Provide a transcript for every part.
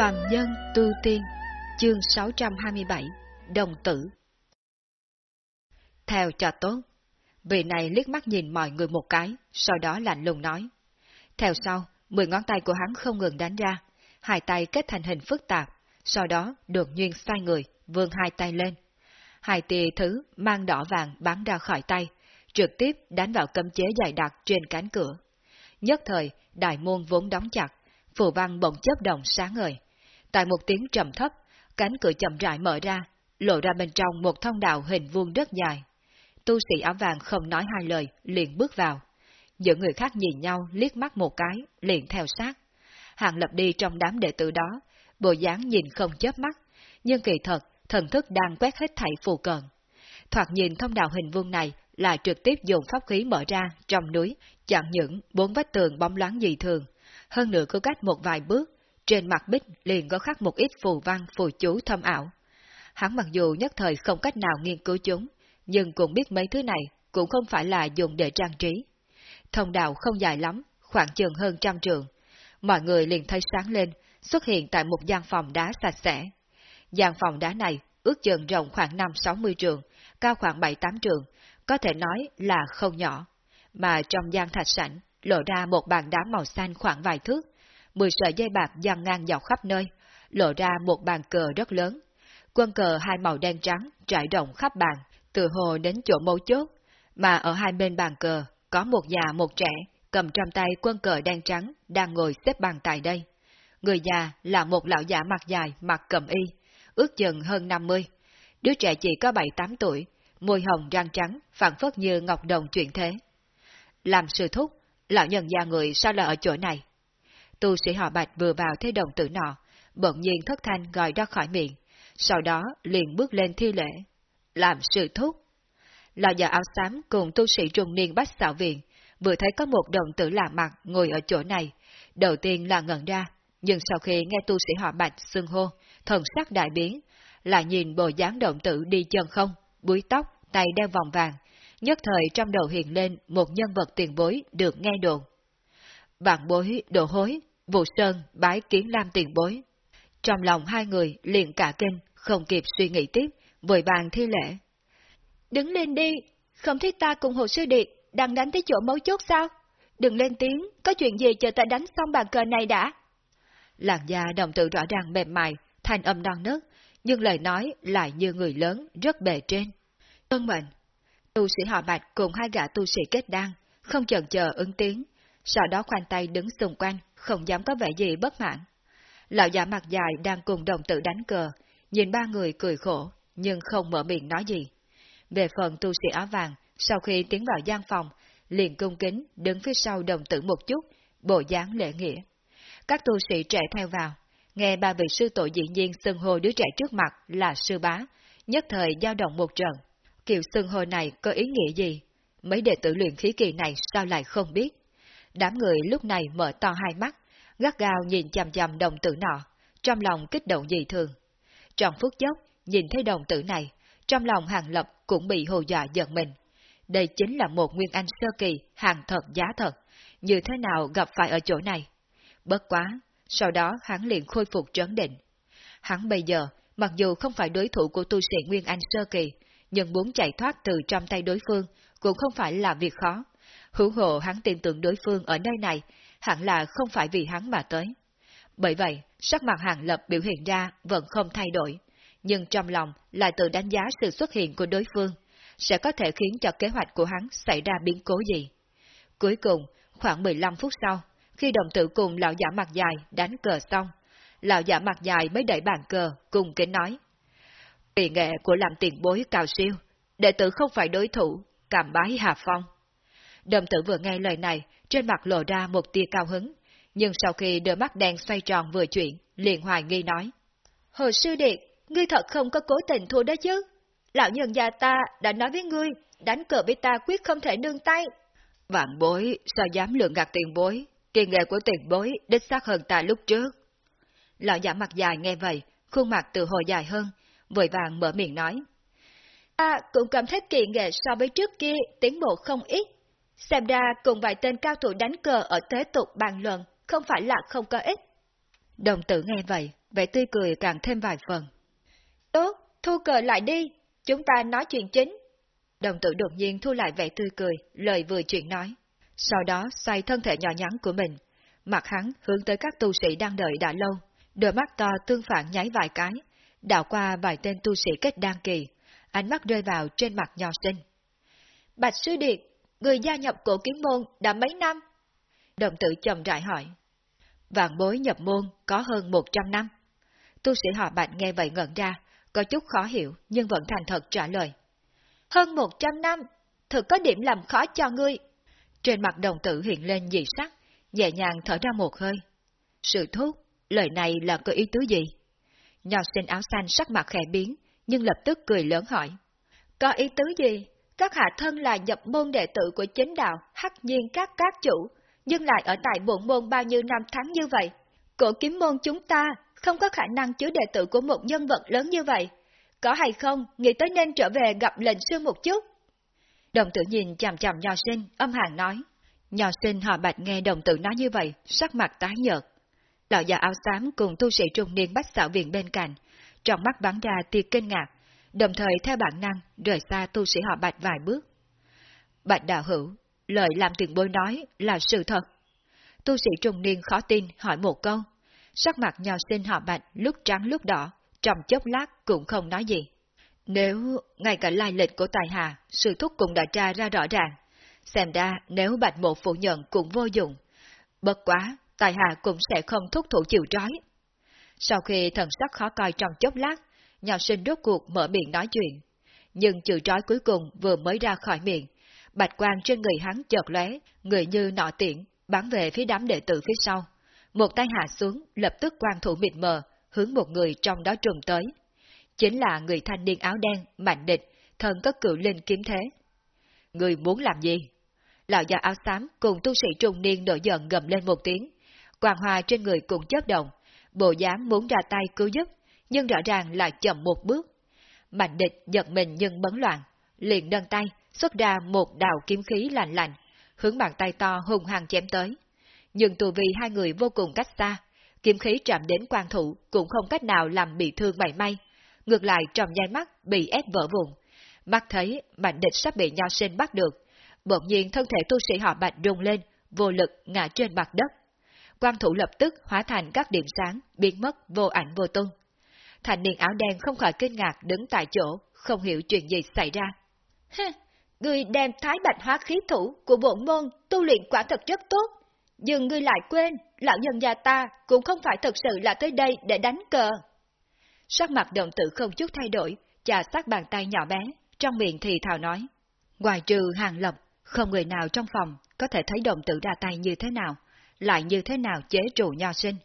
Phạm Nhân Tu Tiên Chương 627 Đồng Tử Theo cho tốt, vị này liếc mắt nhìn mọi người một cái, sau đó lạnh lùng nói. Theo sau, mười ngón tay của hắn không ngừng đánh ra, hai tay kết thành hình phức tạp, sau đó đột nhiên xoay người, vươn hai tay lên. Hai tia thứ mang đỏ vàng bắn ra khỏi tay, trực tiếp đánh vào cấm chế dài đặc trên cánh cửa. Nhất thời, đại môn vốn đóng chặt, phù văn bỗng chớp động sáng ngời. Tại một tiếng trầm thấp, cánh cửa chậm rãi mở ra, lộ ra bên trong một thông đạo hình vuông rất dài. Tu sĩ áo vàng không nói hai lời, liền bước vào. Những người khác nhìn nhau liếc mắt một cái, liền theo sát. Hàng lập đi trong đám đệ tử đó, bộ dáng nhìn không chớp mắt, nhưng kỳ thật, thần thức đang quét hết thảy phù cận. Thoạt nhìn thông đạo hình vuông này là trực tiếp dùng pháp khí mở ra trong núi, chặn những bốn vách tường bóng loáng dị thường, hơn nữa cứ cách một vài bước, trên mặt bích liền có khắc một ít phù văn phù chú thâm ảo. Hắn mặc dù nhất thời không cách nào nghiên cứu chúng, nhưng cũng biết mấy thứ này cũng không phải là dùng để trang trí. Thông đạo không dài lắm, khoảng chừng hơn trăm trường. Mọi người liền thấy sáng lên, xuất hiện tại một gian phòng đá sạch sẽ. Gian phòng đá này ước chừng rộng khoảng 5-60 trường, cao khoảng 7-8 trường, có thể nói là không nhỏ. Mà trong gian thạch sảnh, lộ ra một bàn đá màu xanh khoảng vài thước, mười sợi dây bạc dàn ngang dọc khắp nơi, lộ ra một bàn cờ rất lớn. Quân cờ hai màu đen trắng trải rộng khắp bàn, từ hồ đến chỗ mấu chốt, mà ở hai bên bàn cờ có một già một trẻ cầm trong tay quân cờ đen trắng đang ngồi xếp bằng tại đây. Người già là một lão giả mặt dài, mặt cầm y, ước chừng hơn 50. Đứa trẻ chỉ có 7-8 tuổi, môi hồng răng trắng, phản phất như ngọc đồng chuyển thế. Làm sư thúc, lão nhân già người sao lại ở chỗ này? Tu sĩ họ bạch vừa vào thấy đồng tử nọ, bỗng nhiên thất thanh gọi ra khỏi miệng, sau đó liền bước lên thi lễ. Làm sự thúc. Lão già áo xám cùng tu sĩ trung niên bách xạo viện, vừa thấy có một đồng tử lạ mặt ngồi ở chỗ này, đầu tiên là ngẩn ra, nhưng sau khi nghe tu sĩ họ bạch xưng hô, thần sắc đại biến, lại nhìn bộ dáng động tử đi chân không, búi tóc, tay đeo vòng vàng, nhất thời trong đầu hiện lên một nhân vật tiền bối được nghe đồn. Bạn bối, đồ hối, vụ sơn, bái kiến lam tiền bối. Trong lòng hai người liền cả kinh, không kịp suy nghĩ tiếp, vội vàng thi lễ. Đứng lên đi, không thấy ta cùng hồ sư điện, đang đánh tới chỗ mấu chốt sao? Đừng lên tiếng, có chuyện gì chờ ta đánh xong bàn cờ này đã. Làn da đồng tử rõ ràng mềm mại, thanh âm non nớt, nhưng lời nói lại như người lớn, rất bề trên. Ơn mệnh, tu sĩ họ bạch cùng hai gã tu sĩ kết đan, không chần chờ ứng tiếng, sau đó khoanh tay đứng xung quanh, không dám có vẻ gì bất mãn. Lão giả mặt dài đang cùng đồng tử đánh cờ, nhìn ba người cười khổ, nhưng không mở miệng nói gì. Về phần tu sĩ áo vàng, sau khi tiến vào gian phòng, liền cung kính đứng phía sau đồng tử một chút, bộ dáng lễ nghĩa. Các tu sĩ trẻ theo vào, nghe ba vị sư tổ dĩ nhiên xưng hô đứa trẻ trước mặt là sư bá, nhất thời dao động một trận. Kiểu xưng hô này có ý nghĩa gì? Mấy đệ tử luyện khí kỳ này sao lại không biết? Đám người lúc này mở to hai mắt, gắt gao nhìn chằm chằm đồng tử nọ, trong lòng kích động dị thường. Trong phút chốc, nhìn thấy đồng tử này, trong lòng hàng lập cũng bị hồ dọa giận mình. Đây chính là một nguyên anh sơ kỳ, hàng thật giá thật, như thế nào gặp phải ở chỗ này? Bất quá, sau đó hắn liền khôi phục trấn định. Hắn bây giờ, mặc dù không phải đối thủ của tu sĩ Nguyên Anh Sơ Kỳ, nhưng muốn chạy thoát từ trong tay đối phương cũng không phải là việc khó. Hữu hộ hắn tin tưởng đối phương ở nơi này, hẳn là không phải vì hắn mà tới. Bởi vậy, sắc mặt hàng lập biểu hiện ra vẫn không thay đổi, nhưng trong lòng lại tự đánh giá sự xuất hiện của đối phương, sẽ có thể khiến cho kế hoạch của hắn xảy ra biến cố gì. Cuối cùng, khoảng 15 phút sau, khi đồng tử cùng lão giả mặt dài đánh cờ xong, lão giả mặt dài mới đẩy bàn cờ cùng kính nói. Kỳ nghệ của làm tiền bối cao siêu, đệ tử không phải đối thủ, cảm bái Hà Phong. Đồng tử vừa nghe lời này, trên mặt lộ ra một tia cao hứng, nhưng sau khi đôi mắt đen xoay tròn vừa chuyển, liền hoài nghi nói. Hồ sư điện, ngươi thật không có cố tình thua đó chứ? Lão nhân già ta đã nói với ngươi, đánh cờ với ta quyết không thể nương tay. Vạn bối, sao dám lượng gạt tiền bối? Kỳ nghệ của tiền bối đích xác hơn ta lúc trước. Lão giả mặt dài nghe vậy, khuôn mặt từ hồi dài hơn, vội vàng mở miệng nói. Ta cũng cảm thấy kỳ nghệ so với trước kia tiến bộ không ít. Xem ra cùng vài tên cao thủ đánh cờ ở thế tục bàn luận, không phải là không có ích. Đồng tử nghe vậy, vẻ tươi cười càng thêm vài phần. Tốt, thu cờ lại đi, chúng ta nói chuyện chính. Đồng tử đột nhiên thu lại vẻ tươi cười, lời vừa chuyện nói. Sau đó xoay thân thể nhỏ nhắn của mình, mặt hắn hướng tới các tu sĩ đang đợi đã lâu, đôi mắt to tương phản nháy vài cái, đảo qua vài tên tu sĩ kết đan kỳ, ánh mắt rơi vào trên mặt nhỏ sinh. Bạch Sư Điệt, người gia nhập cổ kiếm môn đã mấy năm? Đồng tử chậm rãi hỏi. Vạn bối nhập môn có hơn 100 năm. Tu sĩ họ Bạch nghe vậy ngẩn ra, có chút khó hiểu nhưng vẫn thành thật trả lời. Hơn 100 năm, thực có điểm làm khó cho ngươi. Trên mặt đồng tử hiện lên dị sắc, nhẹ nhàng thở ra một hơi. Sự thúc, lời này là có ý tứ gì? Nho sinh áo xanh sắc mặt khẽ biến, nhưng lập tức cười lớn hỏi. Có ý tứ gì? Các hạ thân là nhập môn đệ tử của chính đạo, hắc nhiên các các chủ, nhưng lại ở tại bộ môn bao nhiêu năm tháng như vậy. Cổ kiếm môn chúng ta không có khả năng chứa đệ tử của một nhân vật lớn như vậy. Có hay không, nghĩ tới nên trở về gặp lệnh sư một chút. Đồng tử nhìn chằm chằm nho sinh, âm hàng nói. Nho sinh họ bạch nghe đồng tử nói như vậy, sắc mặt tái nhợt. Lão già áo xám cùng tu sĩ trung niên bách xảo viện bên cạnh, trong mắt bắn ra tia kinh ngạc, đồng thời theo bản năng rời xa tu sĩ họ bạch vài bước. Bạch đạo hữu, lời làm tiền bối nói là sự thật. Tu sĩ trung niên khó tin hỏi một câu, sắc mặt nhò sinh họ bạch lúc trắng lúc đỏ, trong chốc lát cũng không nói gì. Nếu ngay cả lai lịch của tài hà, sự thúc cũng đã tra ra rõ ràng, xem ra nếu bạch một phủ nhận cũng vô dụng. Bất quá, tài hà cũng sẽ không thúc thủ chịu trói. Sau khi thần sắc khó coi trong chốc lát, nhỏ sinh rốt cuộc mở miệng nói chuyện. Nhưng chữ trói cuối cùng vừa mới ra khỏi miệng, bạch quang trên người hắn chợt lóe, người như nọ tiễn, bắn về phía đám đệ tử phía sau. Một tay hạ xuống, lập tức quang thủ mịt mờ, hướng một người trong đó trùng tới. Chính là người thanh niên áo đen, mạnh địch, thần có cựu linh kiếm thế. Người muốn làm gì? Lão già áo xám cùng tu sĩ trung niên nổi giận gầm lên một tiếng. Quang hoa trên người cũng chớp động, bộ dáng muốn ra tay cứu giúp, nhưng rõ ràng là chậm một bước. Mạnh địch giật mình nhưng bấn loạn, liền nâng tay, xuất ra một đạo kiếm khí lạnh lạnh, hướng bàn tay to hùng hăng chém tới. Nhưng tù vì hai người vô cùng cách xa, kiếm khí chạm đến quan thủ cũng không cách nào làm bị thương mảy may, ngược lại trong nháy mắt bị ép vỡ vụn. Mắt thấy mạnh địch sắp bị nho sinh bắt được, bỗng nhiên thân thể tu sĩ họ bạch rung lên, vô lực ngã trên mặt đất. Quan thủ lập tức hóa thành các điểm sáng, biến mất vô ảnh vô tung. Thành niên áo đen không khỏi kinh ngạc đứng tại chỗ, không hiểu chuyện gì xảy ra. người đem thái bạch hóa khí thủ của bộ môn tu luyện quả thật rất tốt, nhưng ngươi lại quên, lão nhân gia ta cũng không phải thật sự là tới đây để đánh cờ. Sắc mặt động tử không chút thay đổi, chà sát bàn tay nhỏ bé, trong miệng thì thào nói. Ngoài trừ hàng lập, không người nào trong phòng có thể thấy động tử ra tay như thế nào, lại như thế nào chế trụ nho sinh.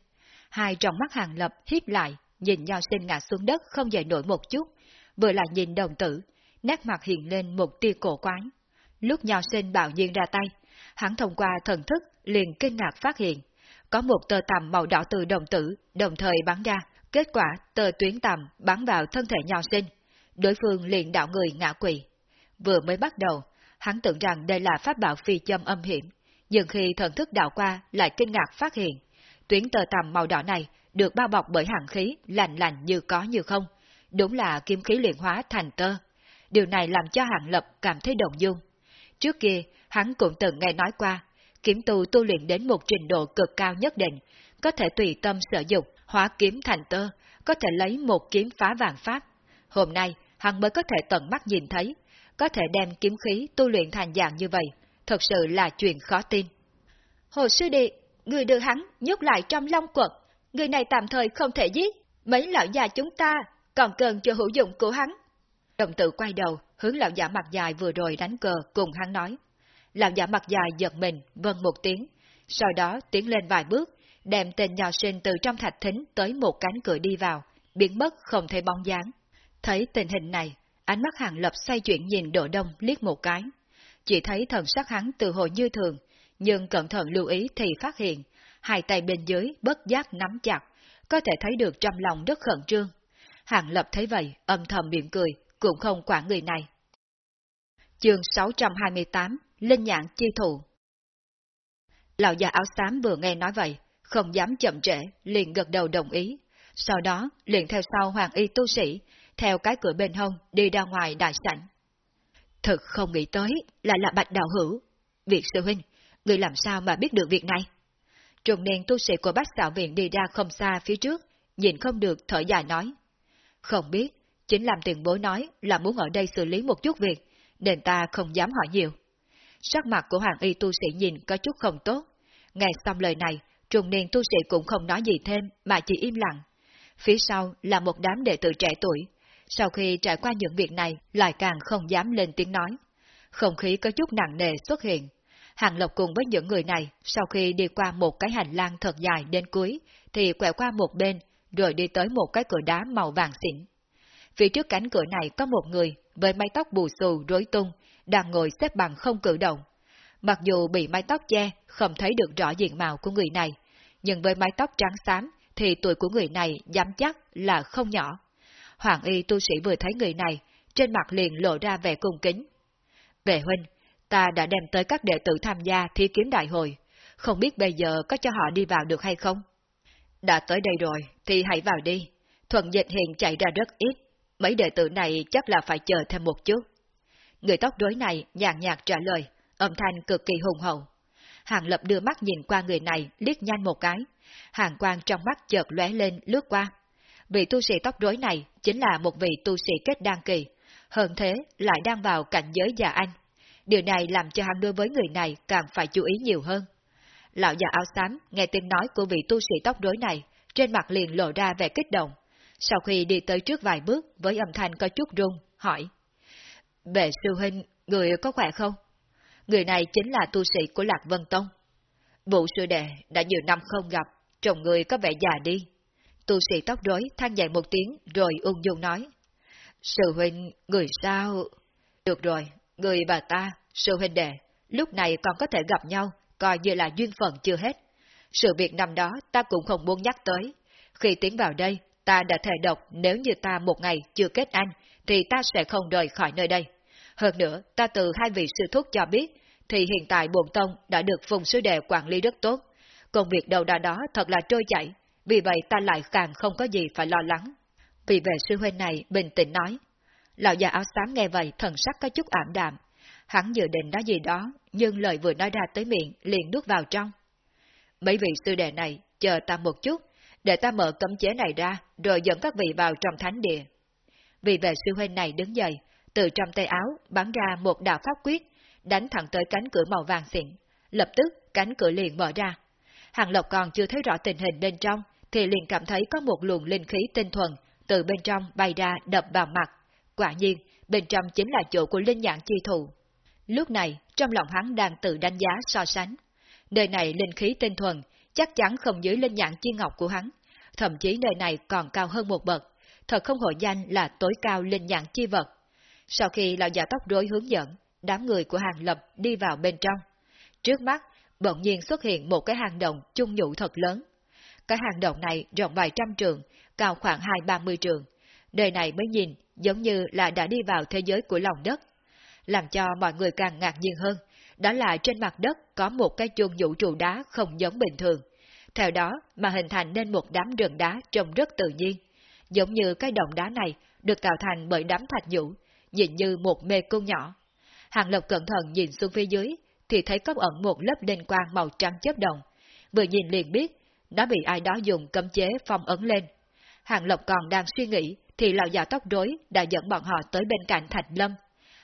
Hai trong mắt hàng lập hiếp lại, nhìn nho sinh ngã xuống đất không dậy nổi một chút, vừa lại nhìn đồng tử, nét mặt hiện lên một tia cổ quái. Lúc nho sinh bạo nhiên ra tay, hắn thông qua thần thức liền kinh ngạc phát hiện, có một tờ tầm màu đỏ từ đồng tử đồng thời bắn ra, kết quả tờ tuyến tầm bắn vào thân thể nho sinh, đối phương liền đạo người ngã quỷ. Vừa mới bắt đầu, hắn tưởng rằng đây là pháp bảo phi châm âm hiểm, nhưng khi thần thức đạo qua lại kinh ngạc phát hiện, tuyến tờ tầm màu đỏ này được bao bọc bởi hàn khí lạnh lạnh như có như không, đúng là kim khí luyện hóa thành tơ. Điều này làm cho hạng lập cảm thấy động dung. Trước kia, hắn cũng từng nghe nói qua, kiếm tu tu luyện đến một trình độ cực cao nhất định, có thể tùy tâm sở dục, hóa kiếm thành tơ, có thể lấy một kiếm phá vàng pháp. Hôm nay, hắn mới có thể tận mắt nhìn thấy, có thể đem kiếm khí tu luyện thành dạng như vậy, thật sự là chuyện khó tin. Hồ sư đệ, người đưa hắn nhốt lại trong long quật, người này tạm thời không thể giết, mấy lão già chúng ta còn cần cho hữu dụng của hắn. Đồng tử quay đầu, hướng lão giả mặt dài vừa rồi đánh cờ cùng hắn nói. Lão giả mặt dài giật mình, vâng một tiếng, sau đó tiến lên vài bước, đem tên nhỏ sinh từ trong thạch thính tới một cánh cửa đi vào, biến mất không thấy bóng dáng. Thấy tình hình này, ánh mắt hàng lập xoay chuyển nhìn độ đông liếc một cái. Chỉ thấy thần sắc hắn từ hồi như thường, nhưng cẩn thận lưu ý thì phát hiện, hai tay bên dưới bất giác nắm chặt, có thể thấy được trong lòng rất khẩn trương. Hàng lập thấy vậy, âm thầm miệng cười, cũng không quản người này. Chương 628 Linh nhãn chi thụ Lão già áo xám vừa nghe nói vậy, không dám chậm trễ, liền gật đầu đồng ý. Sau đó liền theo sau hoàng y tu sĩ, theo cái cửa bên hông đi ra ngoài đại sảnh. Thật không nghĩ tới là là bạch đạo hữu. Việc sư huynh, người làm sao mà biết được việc này? Trùng niên tu sĩ của bác xạo viện đi ra không xa phía trước, nhìn không được thở dài nói. Không biết, chính làm tiền bối nói là muốn ở đây xử lý một chút việc, nên ta không dám hỏi nhiều. Sắc mặt của hoàng y tu sĩ nhìn có chút không tốt. Nghe xong lời này, trùng niên tu sĩ cũng không nói gì thêm mà chỉ im lặng. Phía sau là một đám đệ tử trẻ tuổi. Sau khi trải qua những việc này, lại càng không dám lên tiếng nói. Không khí có chút nặng nề xuất hiện. Hàng Lộc cùng với những người này, sau khi đi qua một cái hành lang thật dài đến cuối, thì quẹo qua một bên, rồi đi tới một cái cửa đá màu vàng xỉn. Phía trước cánh cửa này có một người với mái tóc bù xù rối tung, đang ngồi xếp bằng không cử động. Mặc dù bị mái tóc che, không thấy được rõ diện mạo của người này, nhưng với mái tóc trắng xám thì tuổi của người này dám chắc là không nhỏ. Hoàng y tu sĩ vừa thấy người này, trên mặt liền lộ ra vẻ cung kính. Vệ huynh, ta đã đem tới các đệ tử tham gia thi kiếm đại hội, không biết bây giờ có cho họ đi vào được hay không? Đã tới đây rồi, thì hãy vào đi. Thuận dịch hiện chạy ra rất ít, mấy đệ tử này chắc là phải chờ thêm một chút. Người tóc rối này nhàn nhạt trả lời, âm thanh cực kỳ hùng hậu. Hàng Lập đưa mắt nhìn qua người này, liếc nhanh một cái. Hàng quang trong mắt chợt lóe lên lướt qua. Vị tu sĩ tóc rối này chính là một vị tu sĩ kết đan kỳ, hơn thế lại đang vào cảnh giới già anh. Điều này làm cho hắn đối với người này càng phải chú ý nhiều hơn. Lão già áo xám nghe tiếng nói của vị tu sĩ tóc rối này, trên mặt liền lộ ra vẻ kích động. Sau khi đi tới trước vài bước với âm thanh có chút rung, hỏi. Bệ sư huynh, người có khỏe không? Người này chính là tu sĩ của Lạc Vân Tông. Vụ sư đệ đã nhiều năm không gặp, trông người có vẻ già đi. Tu sĩ tóc rối than dài một tiếng rồi ung dung nói. Sư huynh, người sao? Được rồi, người và ta, sư huynh đệ, lúc này còn có thể gặp nhau, coi như là duyên phận chưa hết. Sự việc năm đó ta cũng không muốn nhắc tới. Khi tiến vào đây, ta đã thề độc nếu như ta một ngày chưa kết anh, thì ta sẽ không rời khỏi nơi đây. Hơn nữa, ta từ hai vị sư thúc cho biết, thì hiện tại bồn tông đã được phùng sư đệ quản lý rất tốt. Công việc đầu đà đó thật là trôi chảy, vì vậy ta lại càng không có gì phải lo lắng. Vì về sư huynh này bình tĩnh nói. Lão già áo xám nghe vậy thần sắc có chút ảm đạm. Hắn dự định nói gì đó, nhưng lời vừa nói ra tới miệng liền nuốt vào trong. Mấy vị sư đệ này, chờ ta một chút, để ta mở cấm chế này ra, rồi dẫn các vị vào trong thánh địa. vị về sư huynh này đứng dậy, từ trong tay áo bắn ra một đạo pháp quyết, đánh thẳng tới cánh cửa màu vàng xịn. Lập tức, cánh cửa liền mở ra. Hàng Lộc còn chưa thấy rõ tình hình bên trong, thì liền cảm thấy có một luồng linh khí tinh thuần từ bên trong bay ra đập vào mặt. Quả nhiên, bên trong chính là chỗ của linh nhãn chi thụ. Lúc này, trong lòng hắn đang tự đánh giá so sánh. Nơi này linh khí tinh thuần, chắc chắn không dưới linh nhãn chi ngọc của hắn, thậm chí nơi này còn cao hơn một bậc, thật không hội danh là tối cao linh nhãn chi vật. Sau khi lão già tóc rối hướng dẫn, đám người của hàng lập đi vào bên trong. Trước mắt, bỗng nhiên xuất hiện một cái hang động chung nhũ thật lớn. Cái hang động này rộng vài trăm trường, cao khoảng hai ba mươi trường. Đời này mới nhìn, giống như là đã đi vào thế giới của lòng đất. Làm cho mọi người càng ngạc nhiên hơn, đó là trên mặt đất có một cái chuông vũ trụ đá không giống bình thường. Theo đó mà hình thành nên một đám rừng đá trông rất tự nhiên. Giống như cái động đá này được tạo thành bởi đám thạch nhũ, nhìn như một mê cung nhỏ. Hàng Lộc cẩn thận nhìn xuống phía dưới, thì thấy có ẩn một lớp đen quang màu trắng chớp động. Vừa nhìn liền biết, nó bị ai đó dùng cấm chế phong ấn lên. Hàng Lộc còn đang suy nghĩ, thì lão già tóc rối đã dẫn bọn họ tới bên cạnh Thạch Lâm.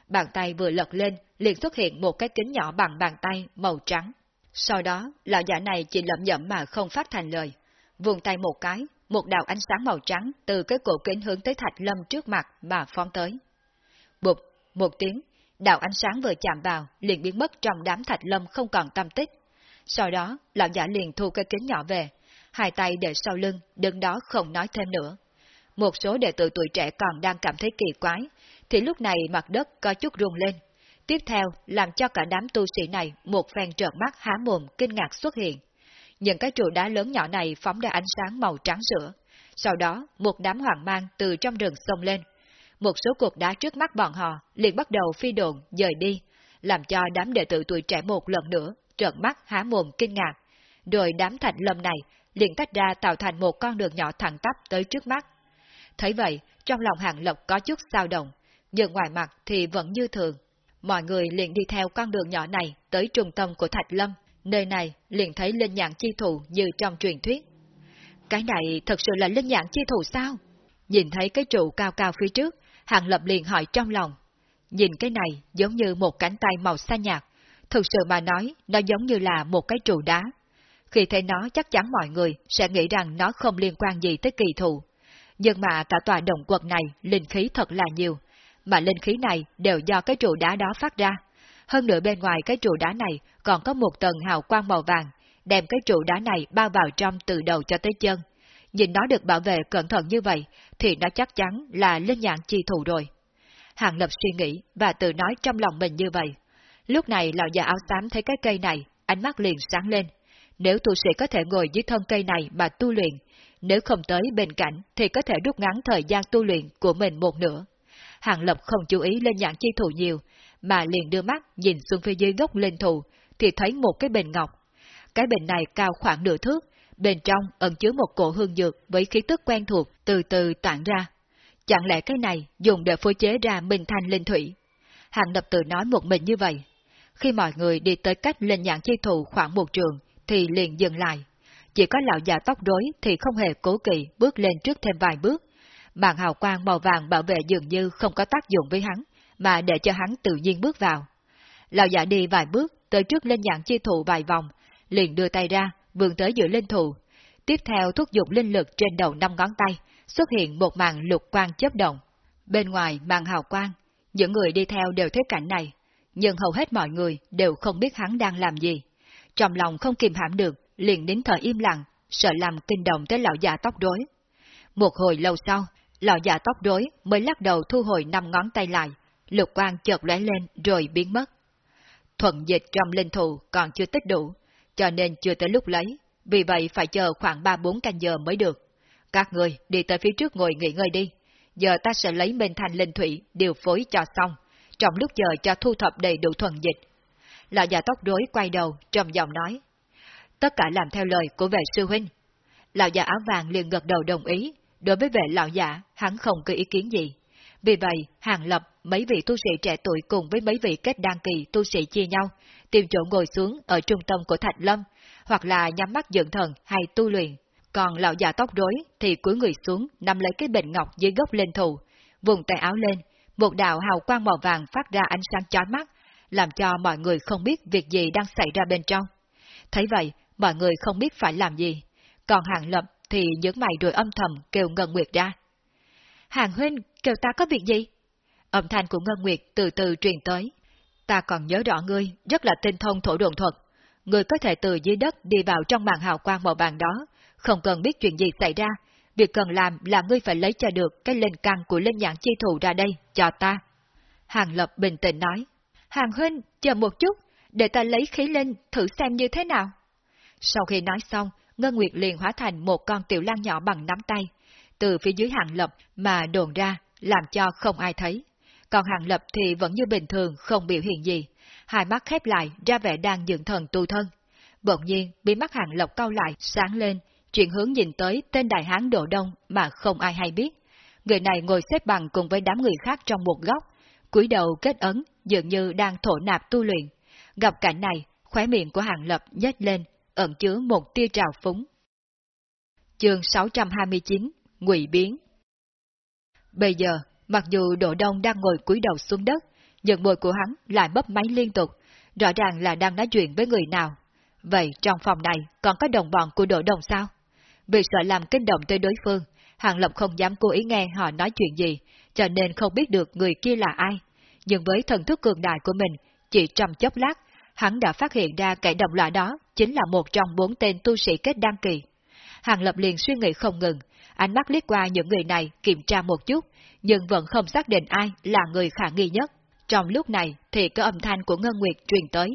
Bàn tay vừa lật lên, liền xuất hiện một cái kính nhỏ bằng bàn tay màu trắng. Sau đó, lão giả này chỉ lẩm nhẩm mà không phát thành lời. Vùng tay một cái, một đạo ánh sáng màu trắng từ cái cổ kính hướng tới Thạch Lâm trước mặt mà phóng tới. Bụp, một tiếng, đạo ánh sáng vừa chạm vào, liền biến mất trong đám Thạch Lâm không còn tâm tích. Sau đó, lão giả liền thu cái kính nhỏ về, hai tay để sau lưng, đứng đó không nói thêm nữa. Một số đệ tử tuổi trẻ còn đang cảm thấy kỳ quái, thì lúc này mặt đất có chút rung lên. Tiếp theo, làm cho cả đám tu sĩ này một phen trợn mắt há mồm kinh ngạc xuất hiện. Những cái trụ đá lớn nhỏ này phóng ra ánh sáng màu trắng sữa. Sau đó, một đám hoàng mang từ trong rừng xông lên. Một số cục đá trước mắt bọn họ liền bắt đầu phi đồn, dời đi, làm cho đám đệ tử tuổi trẻ một lần nữa trợn mắt há mồm kinh ngạc. Rồi đám thạch lâm này liền tách ra tạo thành một con đường nhỏ thẳng tắp tới trước mắt. Thấy vậy, trong lòng Hàng lộc có chút dao động, nhưng ngoài mặt thì vẫn như thường. Mọi người liền đi theo con đường nhỏ này tới trung tâm của Thạch Lâm, nơi này liền thấy linh nhãn chi thụ như trong truyền thuyết. Cái này thật sự là linh nhãn chi thụ sao? Nhìn thấy cái trụ cao cao phía trước, Hàng Lập liền hỏi trong lòng. Nhìn cái này giống như một cánh tay màu xanh nhạt, thực sự mà nói nó giống như là một cái trụ đá. Khi thấy nó chắc chắn mọi người sẽ nghĩ rằng nó không liên quan gì tới kỳ thụ. Nhưng mà cả tòa động quật này linh khí thật là nhiều, mà linh khí này đều do cái trụ đá đó phát ra. Hơn nữa bên ngoài cái trụ đá này còn có một tầng hào quang màu vàng, đem cái trụ đá này bao vào trong từ đầu cho tới chân. Nhìn nó được bảo vệ cẩn thận như vậy, thì nó chắc chắn là linh nhãn chi thù rồi. Hàng Lập suy nghĩ và tự nói trong lòng mình như vậy. Lúc này lão già áo xám thấy cái cây này, ánh mắt liền sáng lên. Nếu tu sĩ có thể ngồi dưới thân cây này mà tu luyện, nếu không tới bên cạnh thì có thể rút ngắn thời gian tu luyện của mình một nửa. Hàng Lập không chú ý lên nhãn chi thụ nhiều, mà liền đưa mắt nhìn xuống phía dưới gốc lên thụ, thì thấy một cái bình ngọc. Cái bình này cao khoảng nửa thước, bên trong ẩn chứa một cổ hương dược với khí tức quen thuộc từ từ tản ra. Chẳng lẽ cái này dùng để phối chế ra minh thanh linh thủy? Hàng Lập tự nói một mình như vậy. Khi mọi người đi tới cách lên nhãn chi thụ khoảng một trường, thì liền dừng lại. Chỉ có lão già tóc rối thì không hề cố kỵ bước lên trước thêm vài bước. Mạng hào quang màu vàng bảo vệ dường như không có tác dụng với hắn, mà để cho hắn tự nhiên bước vào. Lão già đi vài bước, tới trước lên nhãn chi thụ vài vòng, liền đưa tay ra, vươn tới giữa linh thụ. Tiếp theo thúc giục linh lực trên đầu năm ngón tay, xuất hiện một màn lục quang chớp động. Bên ngoài màn hào quang, những người đi theo đều thấy cảnh này, nhưng hầu hết mọi người đều không biết hắn đang làm gì. Trong lòng không kìm hãm được, liền nín thở im lặng, sợ làm kinh động tới lão già tóc rối. Một hồi lâu sau, lão già tóc rối mới lắc đầu thu hồi năm ngón tay lại, lục quang chợt lóe lên rồi biến mất. Thuận dịch trong linh thù còn chưa tích đủ, cho nên chưa tới lúc lấy, vì vậy phải chờ khoảng 3-4 canh giờ mới được. Các người đi tới phía trước ngồi nghỉ ngơi đi, giờ ta sẽ lấy bên thành linh thủy điều phối cho xong, trong lúc chờ cho thu thập đầy đủ thuần dịch. Lão già tóc rối quay đầu, trầm giọng nói. Tất cả làm theo lời của vệ sư huynh. Lão già áo vàng liền gật đầu đồng ý, đối với vệ lão giả, hắn không có ý kiến gì. Vì vậy, Hàng Lập, mấy vị tu sĩ trẻ tuổi cùng với mấy vị kết đăng kỳ tu sĩ chia nhau, tìm chỗ ngồi xuống ở trung tâm của Thạch Lâm, hoặc là nhắm mắt dưỡng thần hay tu luyện. Còn lão già tóc rối thì cúi người xuống nằm lấy cái bệnh ngọc dưới gốc lên thù, vùng tay áo lên, một đạo hào quang màu vàng phát ra ánh sáng chói mắt, làm cho mọi người không biết việc gì đang xảy ra bên trong. Thấy vậy, mọi người không biết phải làm gì, còn Hàng Lập thì những mày rồi âm thầm kêu Ngân Nguyệt ra. Hàng huynh, kêu ta có việc gì? Âm thanh của Ngân Nguyệt từ từ truyền tới. Ta còn nhớ rõ ngươi, rất là tinh thông thổ đồn thuật. Ngươi có thể từ dưới đất đi vào trong màn hào quang màu vàng đó, không cần biết chuyện gì xảy ra. Việc cần làm là ngươi phải lấy cho được cái linh căn của linh nhãn chi thủ ra đây, cho ta. Hàng Lập bình tĩnh nói. Hàng huynh, chờ một chút, để ta lấy khí linh thử xem như thế nào. Sau khi nói xong, Ngân Nguyệt liền hóa thành một con tiểu lang nhỏ bằng nắm tay, từ phía dưới hàng lập mà đồn ra, làm cho không ai thấy. Còn hàng lập thì vẫn như bình thường, không biểu hiện gì, hai mắt khép lại ra vẻ đang dựng thần tu thân. Bỗng nhiên, bị mắt hàng lập cau lại, sáng lên, chuyển hướng nhìn tới tên đại hán đồ Đông mà không ai hay biết. Người này ngồi xếp bằng cùng với đám người khác trong một góc, cúi đầu kết ấn, dường như đang thổ nạp tu luyện. Gặp cảnh này, khóe miệng của hàng lập nhếch lên, ẩn chứa một tia trào phúng. Chương 629 Ngụy Biến Bây giờ, mặc dù Đỗ Đông đang ngồi cúi đầu xuống đất, nhưng môi của hắn lại bấp máy liên tục, rõ ràng là đang nói chuyện với người nào. Vậy trong phòng này còn có đồng bọn của Đỗ Đông sao? Vì sợ làm kinh động tới đối phương, Hàng Lập không dám cố ý nghe họ nói chuyện gì, cho nên không biết được người kia là ai. Nhưng với thần thức cường đại của mình, chỉ trong chốc lát, hắn đã phát hiện ra kẻ đồng loại đó chính là một trong bốn tên tu sĩ kết đăng kỳ. Hàng Lập liền suy nghĩ không ngừng, ánh mắt liếc qua những người này kiểm tra một chút, nhưng vẫn không xác định ai là người khả nghi nhất. Trong lúc này thì có âm thanh của Ngân Nguyệt truyền tới.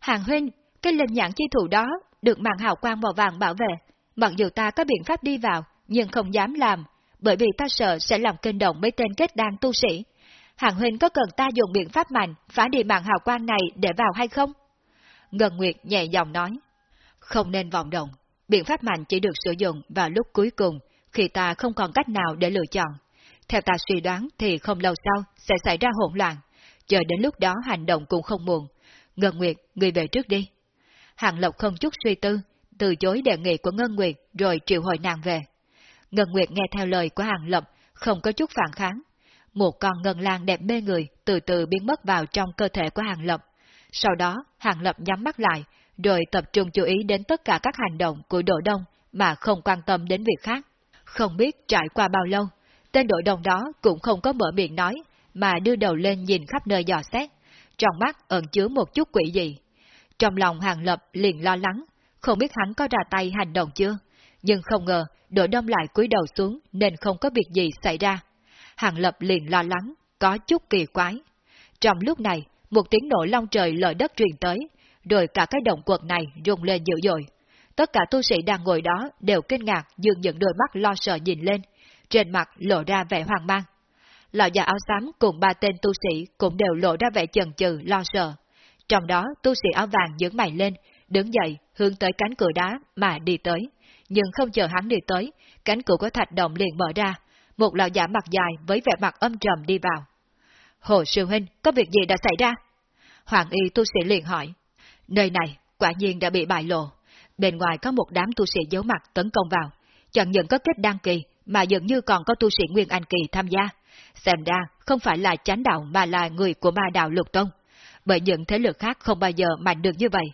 Hàng huynh, cái linh nhãn chi thủ đó được màn hào quang màu vàng bảo vệ. Mặc dù ta có biện pháp đi vào, nhưng không dám làm, bởi vì ta sợ sẽ làm kinh động mấy tên kết đan tu sĩ. Hàng huynh có cần ta dùng biện pháp mạnh phá đi mạng hào quang này để vào hay không? Ngân Nguyệt nhẹ giọng nói. Không nên vọng động, biện pháp mạnh chỉ được sử dụng vào lúc cuối cùng, khi ta không còn cách nào để lựa chọn. Theo ta suy đoán thì không lâu sau sẽ xảy ra hỗn loạn, chờ đến lúc đó hành động cũng không muộn. Ngân Nguyệt, người về trước đi. Hàng Lộc không chút suy tư, từ chối đề nghị của Ngân Nguyệt rồi triệu hồi nàng về. Ngân Nguyệt nghe theo lời của Hàng Lộc, không có chút phản kháng. Một con ngân lan đẹp mê người từ từ biến mất vào trong cơ thể của Hàng Lập. Sau đó, Hàng Lập nhắm mắt lại, rồi tập trung chú ý đến tất cả các hành động của Đỗ Đông mà không quan tâm đến việc khác. Không biết trải qua bao lâu, tên đội Đông đó cũng không có mở miệng nói, mà đưa đầu lên nhìn khắp nơi dò xét, trong mắt ẩn chứa một chút quỷ gì. Trong lòng Hàng Lập liền lo lắng, không biết hắn có ra tay hành động chưa, nhưng không ngờ đội Đông lại cúi đầu xuống nên không có việc gì xảy ra. Hàng Lập liền lo lắng, có chút kỳ quái. Trong lúc này, một tiếng nổ long trời lở đất truyền tới, rồi cả cái động quật này rung lên dữ dội. Tất cả tu sĩ đang ngồi đó đều kinh ngạc dường những đôi mắt lo sợ nhìn lên, trên mặt lộ ra vẻ hoang mang. Lão già áo xám cùng ba tên tu sĩ cũng đều lộ ra vẻ chần chừ lo sợ. Trong đó tu sĩ áo vàng dưỡng mày lên, đứng dậy hướng tới cánh cửa đá mà đi tới. Nhưng không chờ hắn đi tới, cánh cửa của thạch động liền mở ra, một lão giả mặt dài với vẻ mặt âm trầm đi vào. Hồ Sư Huynh, có việc gì đã xảy ra? Hoàng y tu sĩ liền hỏi. Nơi này, quả nhiên đã bị bại lộ. Bên ngoài có một đám tu sĩ giấu mặt tấn công vào. Chẳng những có kết đăng kỳ, mà dường như còn có tu sĩ Nguyên Anh kỳ tham gia. Xem ra, không phải là chánh đạo mà là người của ma đạo lục tông. Bởi những thế lực khác không bao giờ mạnh được như vậy.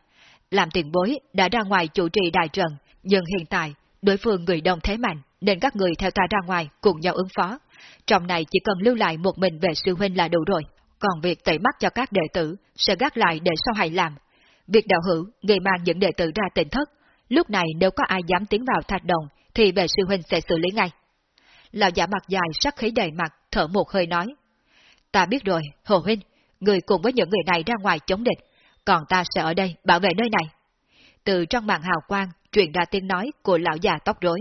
Làm tiền bối đã ra ngoài chủ trì đại trận, nhưng hiện tại, đối phương người đông thế mạnh, nên các người theo ta ra ngoài cùng nhau ứng phó. Trong này chỉ cần lưu lại một mình về sư huynh là đủ rồi. Còn việc tẩy mắt cho các đệ tử sẽ gác lại để sau hãy làm. Việc đạo hữu, người mang những đệ tử ra tỉnh thất. Lúc này nếu có ai dám tiến vào thạch đồng, thì về sư huynh sẽ xử lý ngay. Lão giả mặt dài sắc khí đầy mặt, thở một hơi nói. Ta biết rồi, Hồ Huynh, người cùng với những người này ra ngoài chống địch, còn ta sẽ ở đây bảo vệ nơi này. Từ trong màn hào quang, truyền ra tiếng nói của lão già tóc rối.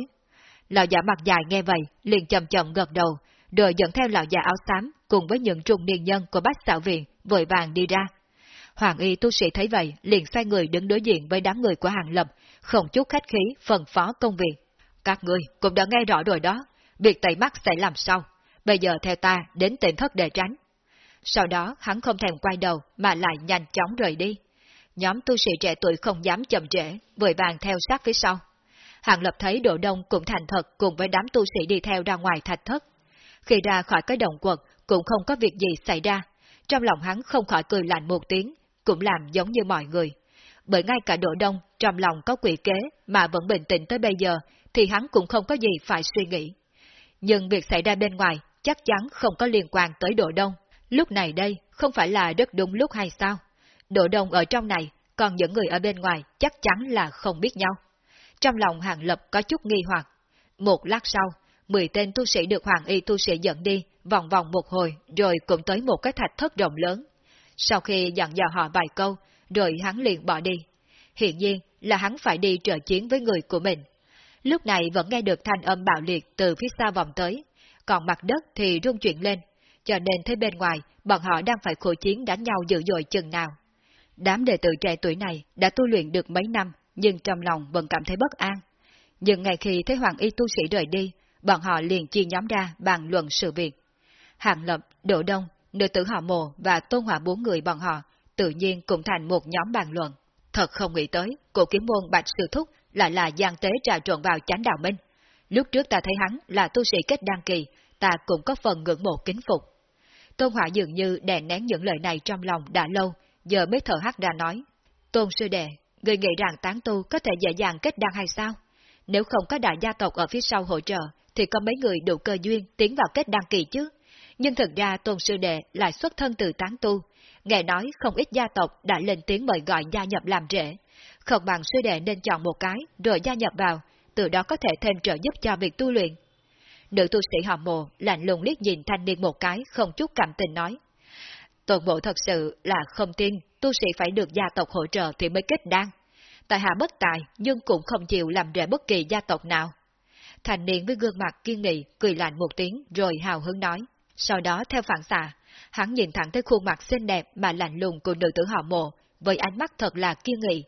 Lão già mặt dài nghe vậy, liền chậm chậm gật đầu, rồi dẫn theo lão già áo xám cùng với những trung niên nhân của bác xạo viện vội vàng đi ra. Hoàng y tu sĩ thấy vậy, liền xoay người đứng đối diện với đám người của hàng lập, không chút khách khí phần phó công việc. Các người cũng đã nghe rõ rồi đó, việc tẩy mắt sẽ làm sao? Bây giờ theo ta đến tỉnh thất để tránh. Sau đó hắn không thèm quay đầu mà lại nhanh chóng rời đi. Nhóm tu sĩ trẻ tuổi không dám chậm trễ, vội vàng theo sát phía sau. Hàng Lập thấy Độ Đông cũng thành thật cùng với đám tu sĩ đi theo ra ngoài thạch thất. Khi ra khỏi cái động quật cũng không có việc gì xảy ra, trong lòng hắn không khỏi cười lạnh một tiếng, cũng làm giống như mọi người. Bởi ngay cả Độ Đông trong lòng có quỷ kế mà vẫn bình tĩnh tới bây giờ thì hắn cũng không có gì phải suy nghĩ. Nhưng việc xảy ra bên ngoài chắc chắn không có liên quan tới Độ Đông. Lúc này đây không phải là rất đúng lúc hay sao? Độ Đông ở trong này, còn những người ở bên ngoài chắc chắn là không biết nhau. Trong lòng Hàng Lập có chút nghi hoặc. Một lát sau, 10 tên tu sĩ được Hoàng Y tu sĩ dẫn đi, vòng vòng một hồi, rồi cũng tới một cái thạch thất rộng lớn. Sau khi dặn dò họ vài câu, rồi hắn liền bỏ đi. Hiện nhiên là hắn phải đi trợ chiến với người của mình. Lúc này vẫn nghe được thanh âm bạo liệt từ phía xa vòng tới, còn mặt đất thì rung chuyển lên, cho nên thấy bên ngoài bọn họ đang phải khổ chiến đánh nhau dữ dội chừng nào. Đám đệ tử trẻ tuổi này đã tu luyện được mấy năm, nhưng trong lòng vẫn cảm thấy bất an. Nhưng ngày khi thấy Hoàng Y tu sĩ rời đi, bọn họ liền chia nhóm ra bàn luận sự việc. Hàng Lập, Đỗ Đông, nữ tử họ mồ và Tôn Hỏa bốn người bọn họ tự nhiên cũng thành một nhóm bàn luận. Thật không nghĩ tới, cổ kiếm môn Bạch Sư Thúc lại là gian tế trà trộn vào chánh đạo minh. Lúc trước ta thấy hắn là tu sĩ kết đăng kỳ, ta cũng có phần ngưỡng mộ kính phục. Tôn Hỏa dường như đè nén những lời này trong lòng đã lâu, giờ mới thở hắt ra nói. Tôn sư đệ, người nghĩ rằng tán tu có thể dễ dàng kết đăng hay sao? Nếu không có đại gia tộc ở phía sau hỗ trợ, thì có mấy người đủ cơ duyên tiến vào kết đăng kỳ chứ. Nhưng thực ra tôn sư đệ lại xuất thân từ tán tu, nghe nói không ít gia tộc đã lên tiếng mời gọi gia nhập làm rễ. Không bằng sư đệ nên chọn một cái rồi gia nhập vào, từ đó có thể thêm trợ giúp cho việc tu luyện. Nữ tu sĩ họ mộ lạnh lùng liếc nhìn thanh niên một cái không chút cảm tình nói. Tuần bộ thật sự là không tin tu sĩ phải được gia tộc hỗ trợ thì mới kết đan. Tại hạ bất tài nhưng cũng không chịu làm rễ bất kỳ gia tộc nào. Thành niên với gương mặt kiên nghị, cười lạnh một tiếng rồi hào hứng nói. Sau đó theo phản xạ, hắn nhìn thẳng tới khuôn mặt xinh đẹp mà lạnh lùng của nữ tử họ mộ, với ánh mắt thật là kiên nghị.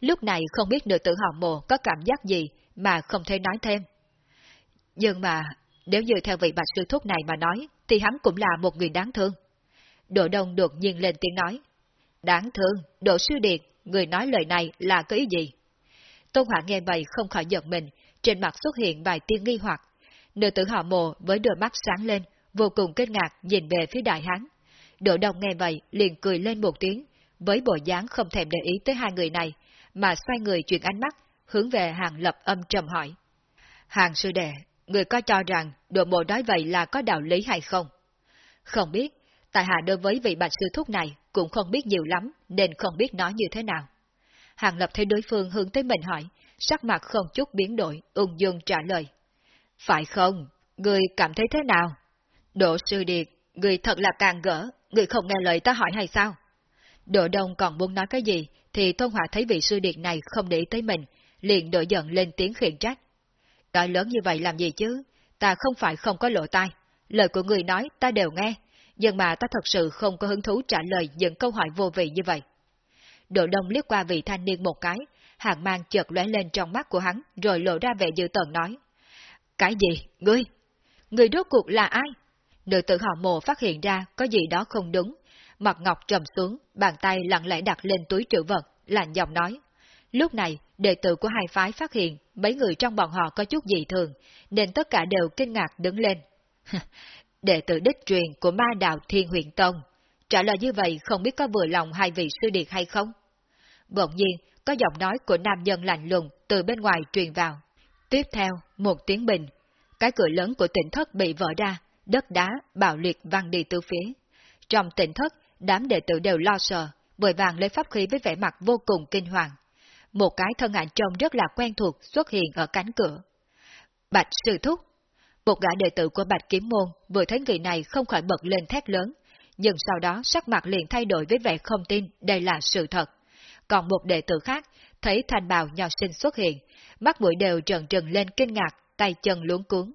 lúc này không biết nữ tử họ mộ có cảm giác gì mà không thể nói thêm. Nhưng mà, nếu như theo vị bạch sư thúc này mà nói, thì hắn cũng là một người đáng thương. Đỗ đông đột nhiên lên tiếng nói. Đáng thương, Đỗ sư điệt, người nói lời này là có ý gì? Tôn Hỏa nghe vậy không khỏi giận mình, trên mặt xuất hiện vài tia nghi hoặc. Nữ tử họ mồ với đôi mắt sáng lên, vô cùng kinh ngạc nhìn về phía đại hán. Đỗ đông nghe vậy liền cười lên một tiếng, với bộ dáng không thèm để ý tới hai người này, mà xoay người chuyển ánh mắt, hướng về hàng lập âm trầm hỏi. Hàng sư đệ, người có cho rằng đồ mộ nói vậy là có đạo lý hay không? Không biết, tại hạ đối với vị bạch sư thúc này cũng không biết nhiều lắm, nên không biết nói như thế nào. Hàng lập thấy đối phương hướng tới mình hỏi, sắc mặt không chút biến đổi, ung dung trả lời. Phải không? Người cảm thấy thế nào? Độ sư điệt, người thật là càng gỡ, người không nghe lời ta hỏi hay sao? Độ đông còn muốn nói cái gì, thì Tôn Hỏa thấy vị sư điệt này không để ý tới mình, liền đổi giận lên tiếng khiển trách. Nói lớn như vậy làm gì chứ? Ta không phải không có lộ tai. Lời của người nói ta đều nghe, nhưng mà ta thật sự không có hứng thú trả lời những câu hỏi vô vị như vậy. Đội đông liếc qua vị thanh niên một cái, hàng mang chợt lóe lên trong mắt của hắn, rồi lộ ra vẻ dự tợn nói. Cái gì? Ngươi? Ngươi rốt cuộc là ai? Nữ tử họ mộ phát hiện ra có gì đó không đúng. Mặt ngọc trầm xuống, bàn tay lặng lẽ đặt lên túi trữ vật, lạnh giọng nói. Lúc này, đệ tử của hai phái phát hiện mấy người trong bọn họ có chút dị thường, nên tất cả đều kinh ngạc đứng lên. đệ tử đích truyền của ma đạo Thiên huyện Tông. Trả lời như vậy không biết có vừa lòng hai vị sư điệt hay không? Bỗng nhiên, có giọng nói của nam nhân lạnh lùng từ bên ngoài truyền vào. Tiếp theo, một tiếng bình. Cái cửa lớn của tỉnh thất bị vỡ ra, đất đá, bạo liệt văng đi từ phía. Trong tỉnh thất, đám đệ tử đều lo sợ, vội vàng lấy pháp khí với vẻ mặt vô cùng kinh hoàng. Một cái thân ảnh trông rất là quen thuộc xuất hiện ở cánh cửa. Bạch sư thúc. Một gã đệ tử của Bạch Kiếm Môn vừa thấy người này không khỏi bật lên thét lớn, nhưng sau đó sắc mặt liền thay đổi với vẻ không tin đây là sự thật. Còn một đệ tử khác thấy thanh bào nho sinh xuất hiện, mắt mũi đều trần trừng lên kinh ngạc, tay chân luống cuốn.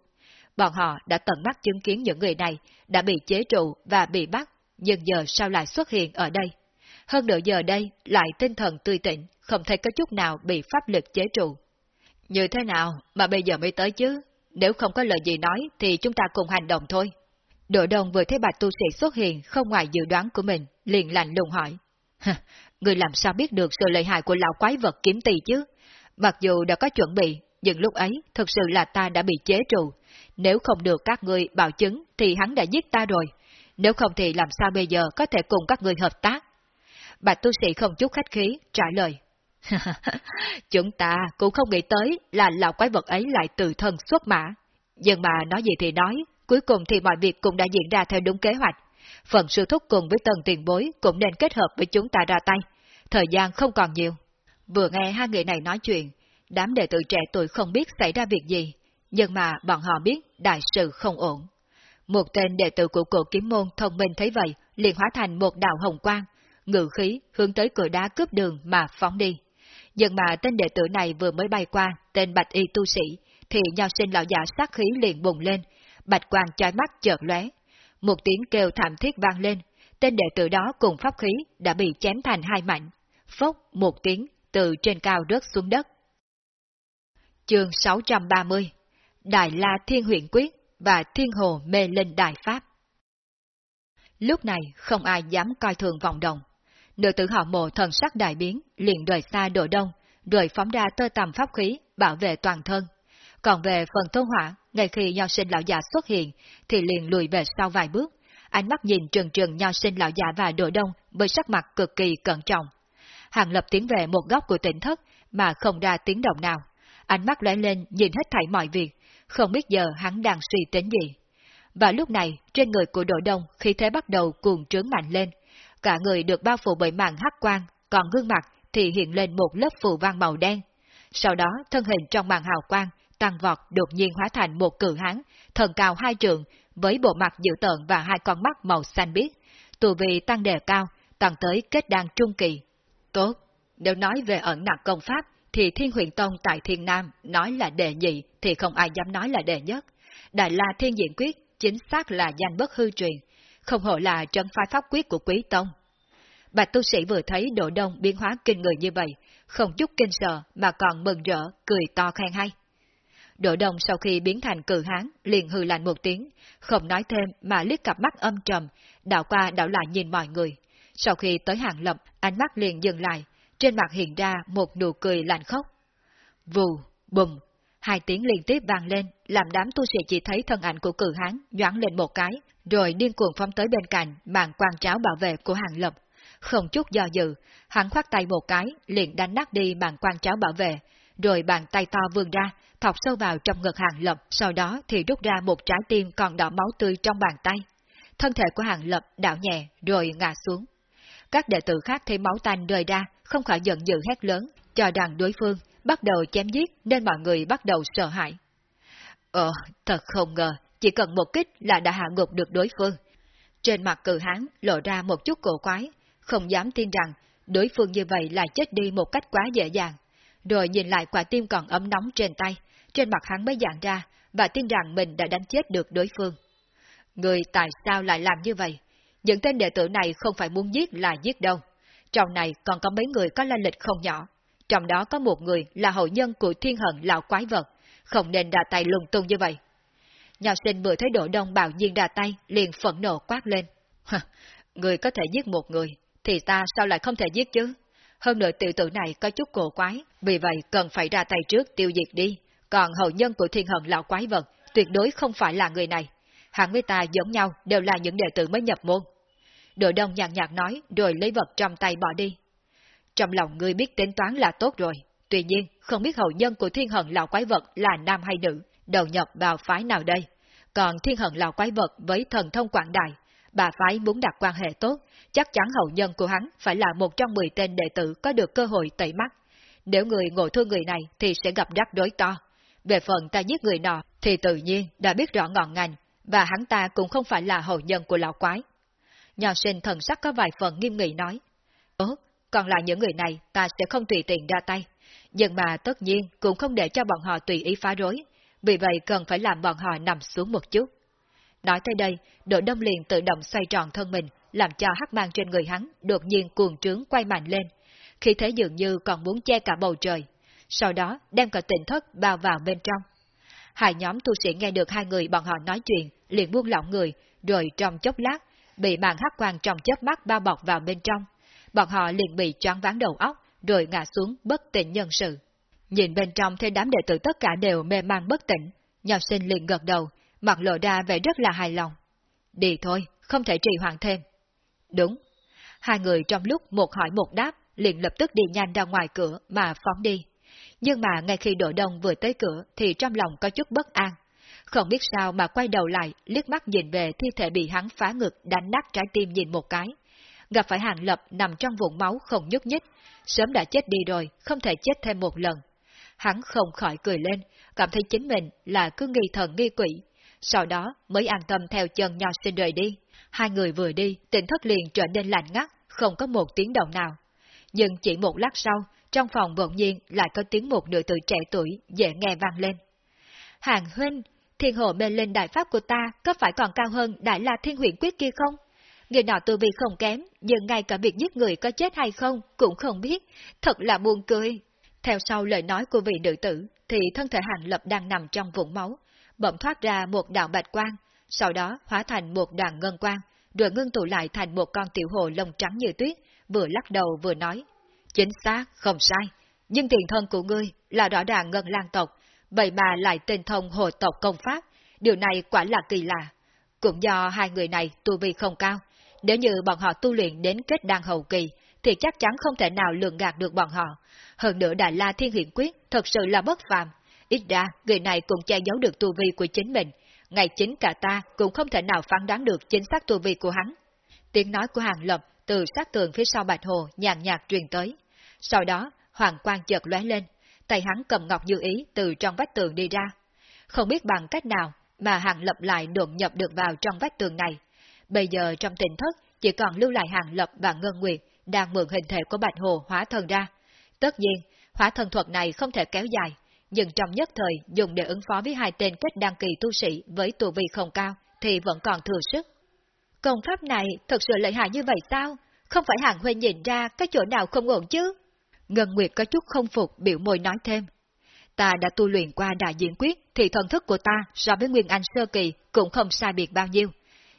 Bọn họ đã tận mắt chứng kiến những người này đã bị chế trụ và bị bắt, nhưng giờ sao lại xuất hiện ở đây? Hơn nửa giờ đây lại tinh thần tươi tỉnh, không thấy có chút nào bị pháp lực chế trụ. Như thế nào mà bây giờ mới tới chứ? Nếu không có lời gì nói thì chúng ta cùng hành động thôi. Đội đồng vừa thấy bạch tu sĩ xuất hiện không ngoài dự đoán của mình, liền lạnh lùng hỏi. Người làm sao biết được sự lợi hại của lão quái vật kiếm tỳ chứ? Mặc dù đã có chuẩn bị, nhưng lúc ấy thực sự là ta đã bị chế trụ. Nếu không được các ngươi bảo chứng thì hắn đã giết ta rồi. Nếu không thì làm sao bây giờ có thể cùng các ngươi hợp tác? Bạch tu sĩ không chút khách khí, trả lời. Chúng ta cũng không nghĩ tới là lão quái vật ấy lại từ thân xuất mã. Nhưng mà nói gì thì nói, cuối cùng thì mọi việc cũng đã diễn ra theo đúng kế hoạch. Phần sư thúc cùng với tầng tiền bối cũng nên kết hợp với chúng ta ra tay. Thời gian không còn nhiều. Vừa nghe hai người này nói chuyện, đám đệ tử trẻ tuổi không biết xảy ra việc gì, nhưng mà bọn họ biết đại sự không ổn. Một tên đệ tử của cổ kiếm môn thông minh thấy vậy, liền hóa thành một đạo hồng quang, ngự khí hướng tới cửa đá cướp đường mà phóng đi. Nhưng mà tên đệ tử này vừa mới bay qua, tên bạch y tu sĩ, thì nho sinh lão giả sát khí liền bùng lên, bạch quang chói mắt chợt lóe. Một tiếng kêu thảm thiết vang lên, tên đệ tử đó cùng pháp khí đã bị chém thành hai mảnh. Phốc một tiếng từ trên cao rớt xuống đất. Chương 630 Đại La Thiên Huyện Quyết và Thiên Hồ Mê Linh Đại Pháp Lúc này không ai dám coi thường vọng đồng. Nữ tử họ mộ thần sắc đại biến, liền rời xa đội đông, rồi phóng ra tơ tầm pháp khí, bảo vệ toàn thân. Còn về phần tôn hỏa, ngay khi nho sinh lão già xuất hiện, thì liền lùi về sau vài bước, ánh mắt nhìn trừng trừng nho sinh lão già và đội đông với sắc mặt cực kỳ cẩn trọng. Hàng lập tiến về một góc của tỉnh thất mà không ra tiếng động nào. Ánh mắt lóe lên nhìn hết thảy mọi việc, không biết giờ hắn đang suy tính gì. Và lúc này, trên người của đội đông khi thế bắt đầu cuồng trướng mạnh lên. Cả người được bao phủ bởi màn hắc quang, còn gương mặt thì hiện lên một lớp phù văn màu đen. Sau đó, thân hình trong màn hào quang, tăng vọt đột nhiên hóa thành một cự hán, thần cao hai trượng, với bộ mặt dữ tợn và hai con mắt màu xanh biếc. Tù vị tăng đề cao, tăng tới kết đan trung kỳ. Tốt, nếu nói về ẩn nặc công pháp, thì Thiên Huyền Tông tại Thiên Nam nói là đệ nhị thì không ai dám nói là đệ nhất. Đại La Thiên Diện Quyết chính xác là danh bất hư truyền, không hổ là trấn phái pháp quyết của Quý Tông. Bạch tu sĩ vừa thấy độ đông biến hóa kinh người như vậy, không chút kinh sợ mà còn mừng rỡ, cười to khen hay. Độ đông sau khi biến thành cử hán, liền hư lạnh một tiếng, không nói thêm mà liếc cặp mắt âm trầm, đảo qua đảo lại nhìn mọi người. Sau khi tới hàng lập, ánh mắt liền dừng lại, trên mặt hiện ra một nụ cười lạnh khóc. Vù, bùm, hai tiếng liên tiếp vang lên, làm đám tu sĩ chỉ thấy thân ảnh của cử hán nhoáng lên một cái, rồi điên cuồng phóng tới bên cạnh màn quan tráo bảo vệ của hàng lập. Không chút do dự, hắn khoát tay một cái, liền đánh nát đi màn quan tráo bảo vệ, rồi bàn tay to vươn ra, thọc sâu vào trong ngực hàng lập, sau đó thì rút ra một trái tim còn đỏ máu tươi trong bàn tay. Thân thể của hàng lập đảo nhẹ, rồi ngã xuống. Các đệ tử khác thấy máu tanh rơi ra, không khỏi giận dữ hét lớn, cho rằng đối phương bắt đầu chém giết nên mọi người bắt đầu sợ hãi. Ờ, thật không ngờ, chỉ cần một kích là đã hạ gục được đối phương. Trên mặt cử hán lộ ra một chút cổ quái, không dám tin rằng đối phương như vậy lại chết đi một cách quá dễ dàng. Rồi nhìn lại quả tim còn ấm nóng trên tay, trên mặt hắn mới dạng ra và tin rằng mình đã đánh chết được đối phương. Người tại sao lại làm như vậy? Những tên đệ tử này không phải muốn giết là giết đâu. Trong này còn có mấy người có la lịch không nhỏ. Trong đó có một người là hậu nhân của thiên hận lão quái vật, không nên ra tay lung tung như vậy. Nhà sinh vừa thấy độ đông bạo nhiên ra tay, liền phẫn nộ quát lên. người có thể giết một người, thì ta sao lại không thể giết chứ? Hơn nữa tiểu tử này có chút cổ quái, vì vậy cần phải ra tay trước tiêu diệt đi. Còn hậu nhân của thiên hận lão quái vật tuyệt đối không phải là người này. Hắn với ta giống nhau đều là những đệ tử mới nhập môn. Đội đông nhàn nhạt nói rồi lấy vật trong tay bỏ đi. Trong lòng ngươi biết tính toán là tốt rồi, tuy nhiên không biết hậu nhân của thiên hận lão quái vật là nam hay nữ, đầu nhập vào phái nào đây. Còn thiên hận lão quái vật với thần thông quảng đại, bà phái muốn đặt quan hệ tốt, chắc chắn hậu nhân của hắn phải là một trong mười tên đệ tử có được cơ hội tẩy mắt. Nếu người ngộ thương người này thì sẽ gặp rắc đối to. Về phần ta giết người nọ thì tự nhiên đã biết rõ ngọn ngành, và hắn ta cũng không phải là hậu nhân của lão quái. Nhà sinh thần sắc có vài phần nghiêm nghị nói. Ố, còn lại những người này ta sẽ không tùy tiện ra tay. Nhưng mà tất nhiên cũng không để cho bọn họ tùy ý phá rối, vì vậy cần phải làm bọn họ nằm xuống một chút. Nói tới đây, đội đông liền tự động xoay tròn thân mình, làm cho hắc mang trên người hắn đột nhiên cuồng trướng quay mạnh lên, khi thế dường như còn muốn che cả bầu trời. Sau đó đem cả tỉnh thất bao vào bên trong. Hai nhóm tu sĩ nghe được hai người bọn họ nói chuyện, liền buông lỏng người, rồi trong chốc lát, bị màn hắc quang trong chớp mắt bao bọc vào bên trong. Bọn họ liền bị choáng váng đầu óc, rồi ngã xuống bất tỉnh nhân sự. Nhìn bên trong thấy đám đệ tử tất cả đều mê man bất tỉnh, nhỏ sinh liền gật đầu, mặt lộ ra vẻ rất là hài lòng. Đi thôi, không thể trì hoãn thêm. Đúng. Hai người trong lúc một hỏi một đáp, liền lập tức đi nhanh ra ngoài cửa mà phóng đi. Nhưng mà ngay khi đội đông vừa tới cửa thì trong lòng có chút bất an. Không biết sao mà quay đầu lại, liếc mắt nhìn về thi thể bị hắn phá ngực đánh nát trái tim nhìn một cái. Gặp phải hàng lập nằm trong vùng máu không nhúc nhích, sớm đã chết đi rồi, không thể chết thêm một lần. Hắn không khỏi cười lên, cảm thấy chính mình là cứ nghi thần nghi quỷ. Sau đó mới an tâm theo chân nho sinh rời đi. Hai người vừa đi, tỉnh thất liền trở nên lạnh ngắt, không có một tiếng động nào. Nhưng chỉ một lát sau, trong phòng bỗng nhiên lại có tiếng một nữ tử trẻ tuổi dễ nghe vang lên. Hàng huynh, thiên hồ mê lên đại pháp của ta có phải còn cao hơn đại la thiên huyện quyết kia không? Người nọ tu vi không kém, nhưng ngay cả việc giết người có chết hay không cũng không biết, thật là buồn cười. Theo sau lời nói của vị nữ tử, thì thân thể hàng lập đang nằm trong vũng máu, bỗng thoát ra một đạo bạch quang, sau đó hóa thành một đoàn ngân quang, rồi ngưng tụ lại thành một con tiểu hồ lông trắng như tuyết, vừa lắc đầu vừa nói. Chính xác, không sai, nhưng tiền thân của ngươi là rõ ràng ngân lang tộc, vậy mà lại tên thông hồ tộc công pháp, điều này quả là kỳ lạ. Cũng do hai người này tu vi không cao, nếu như bọn họ tu luyện đến kết đan hậu kỳ, thì chắc chắn không thể nào lường gạt được bọn họ. Hơn nữa Đại La Thiên Hiển Quyết thật sự là bất phàm. Ít ra, người này cũng che giấu được tu vi của chính mình. Ngày chính cả ta cũng không thể nào phán đoán được chính xác tu vi của hắn. Tiếng nói của Hàng Lập từ sát tường phía sau Bạch Hồ nhàn nhạt truyền tới. Sau đó, hoàng quang chợt lóe lên, tay hắn cầm ngọc như ý từ trong vách tường đi ra. Không biết bằng cách nào mà Hàng Lập lại đột nhập được vào trong vách tường này. Bây giờ trong tỉnh thất chỉ còn lưu lại Hàng Lập và Ngân Nguyệt đang mượn hình thể của Bạch Hồ hóa thân ra. Tất nhiên, hóa thân thuật này không thể kéo dài, nhưng trong nhất thời dùng để ứng phó với hai tên kết đăng kỳ tu sĩ với tu vi không cao thì vẫn còn thừa sức. Công pháp này thật sự lợi hại như vậy sao? không phải Hàng Huynh nhìn ra cái chỗ nào không ổn chứ? Ngân Nguyệt có chút không phục biểu môi nói thêm. Ta đã tu luyện qua đại diễn quyết thì thần thức của ta so với Nguyên Anh Sơ Kỳ cũng không sai biệt bao nhiêu.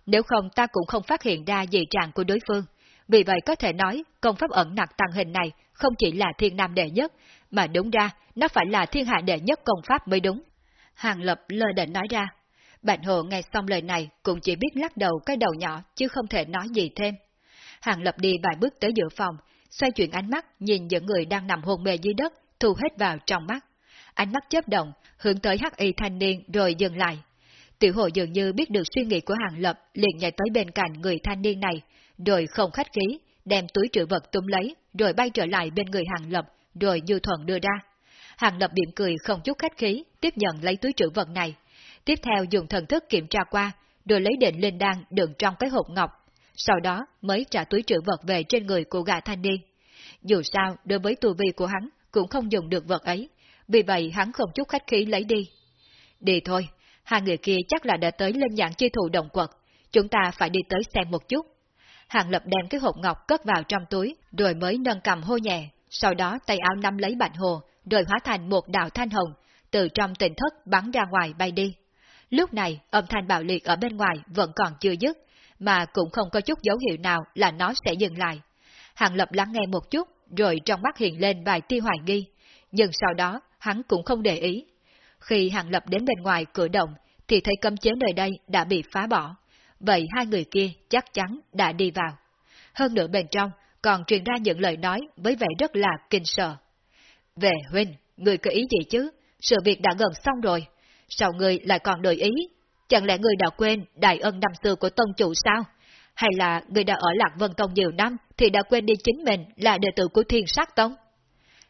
Nếu không ta cũng không phát hiện ra dị trạng của đối phương. Vì vậy có thể nói công pháp ẩn nặc tàng hình này không chỉ là thiên nam đệ nhất, mà đúng ra nó phải là thiên hạ đệ nhất công pháp mới đúng. Hàng Lập lơ định nói ra. Bạch Hồ nghe xong lời này cũng chỉ biết lắc đầu cái đầu nhỏ chứ không thể nói gì thêm. Hàng Lập đi vài bước tới giữa phòng, xoay chuyển ánh mắt nhìn những người đang nằm hôn mê dưới đất, thu hết vào trong mắt. Ánh mắt chớp động, hướng tới hắc y thanh niên rồi dừng lại. Tiểu hồ dường như biết được suy nghĩ của Hàng Lập liền nhảy tới bên cạnh người thanh niên này, rồi không khách khí, đem túi trữ vật túm lấy, rồi bay trở lại bên người Hàng Lập, rồi như thuận đưa ra. Hàng Lập điểm cười không chút khách khí, tiếp nhận lấy túi trữ vật này. Tiếp theo dùng thần thức kiểm tra qua, rồi lấy định linh đan đựng trong cái hộp ngọc, sau đó mới trả túi trữ vật về trên người của gã thanh niên. Dù sao, đối với tu vi của hắn, cũng không dùng được vật ấy, vì vậy hắn không chút khách khí lấy đi. Đi thôi, hai người kia chắc là đã tới lên nhãn chi thủ động quật, chúng ta phải đi tới xem một chút. Hàng lập đem cái hộp ngọc cất vào trong túi, rồi mới nâng cầm hô nhẹ, sau đó tay áo nắm lấy bạch hồ, rồi hóa thành một đạo thanh hồng, từ trong tỉnh thất bắn ra ngoài bay đi. Lúc này, âm thanh bạo liệt ở bên ngoài vẫn còn chưa dứt, mà cũng không có chút dấu hiệu nào là nó sẽ dừng lại. Hàng Lập lắng nghe một chút, rồi trong mắt hiện lên vài tia hoài nghi, nhưng sau đó hắn cũng không để ý. Khi Hàng Lập đến bên ngoài cửa động, thì thấy cấm chế nơi đây đã bị phá bỏ, vậy hai người kia chắc chắn đã đi vào. Hơn nữa bên trong còn truyền ra những lời nói với vẻ rất là kinh sợ. Về huynh, người có ý gì chứ? Sự việc đã gần xong rồi. Sao người lại còn đợi ý? Chẳng lẽ người đã quên đại ân năm xưa của tông chủ sao? Hay là người đã ở Lạc Vân Tông nhiều năm thì đã quên đi chính mình là đệ tử của Thiên Sát Tông?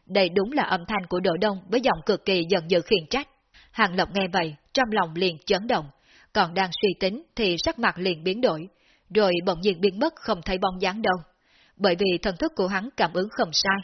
Đây đúng là âm thanh của Đỗ Đông với giọng cực kỳ giận dữ khiển trách. Hàng Lộc nghe vậy, trong lòng liền chấn động, còn đang suy tính thì sắc mặt liền biến đổi, rồi bỗng nhiên biến mất không thấy bóng dáng đâu. Bởi vì thần thức của hắn cảm ứng không sai,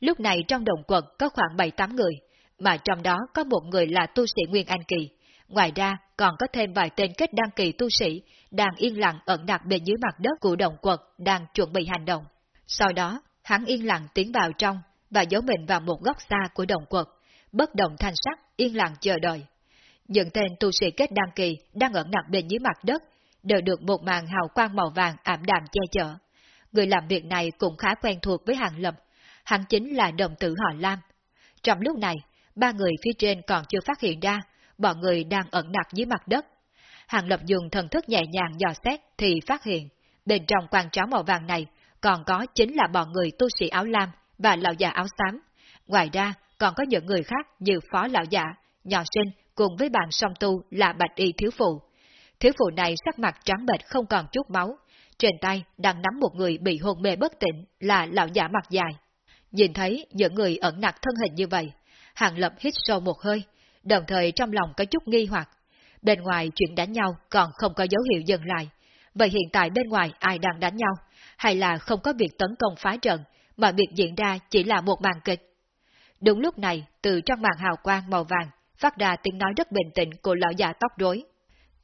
lúc này trong đồng quật có khoảng 7-8 người, mà trong đó có một người là tu sĩ Nguyên Anh Kỳ, ngoài ra còn có thêm vài tên kết đăng kỳ tu sĩ đang yên lặng ẩn nặc bên dưới mặt đất của đồng quật đang chuẩn bị hành động. Sau đó, hắn yên lặng tiến vào trong và giấu mình vào một góc xa của đồng quật, bất động thanh sắc, yên lặng chờ đợi. Những tên tu sĩ kết đăng kỳ đang ẩn nặng bên dưới mặt đất đều được một màn hào quang màu vàng ảm đạm che chở. Người làm việc này cũng khá quen thuộc với hàng lập, hắn chính là đồng tử họ Lam. Trong lúc này, ba người phía trên còn chưa phát hiện ra, bọn người đang ẩn nặc dưới mặt đất. Hàng lập dùng thần thức nhẹ nhàng dò xét thì phát hiện, bên trong quan tráo màu vàng này còn có chính là bọn người tu sĩ áo lam và lão già áo xám. Ngoài ra, còn có những người khác như phó lão già, nhỏ sinh cùng với bạn song tu là bạch y thiếu phụ. Thiếu phụ này sắc mặt trắng bệch không còn chút máu, trên tay đang nắm một người bị hôn mê bất tỉnh là lão giả mặt dài. Nhìn thấy những người ẩn nặc thân hình như vậy, Hàng Lập hít sâu một hơi, đồng thời trong lòng có chút nghi hoặc. Bên ngoài chuyện đánh nhau còn không có dấu hiệu dừng lại. Vậy hiện tại bên ngoài ai đang đánh nhau? Hay là không có việc tấn công phá trận, mà việc diễn ra chỉ là một màn kịch? Đúng lúc này, từ trong màn hào quang màu vàng, phát ra tiếng nói rất bình tĩnh của lão già tóc rối.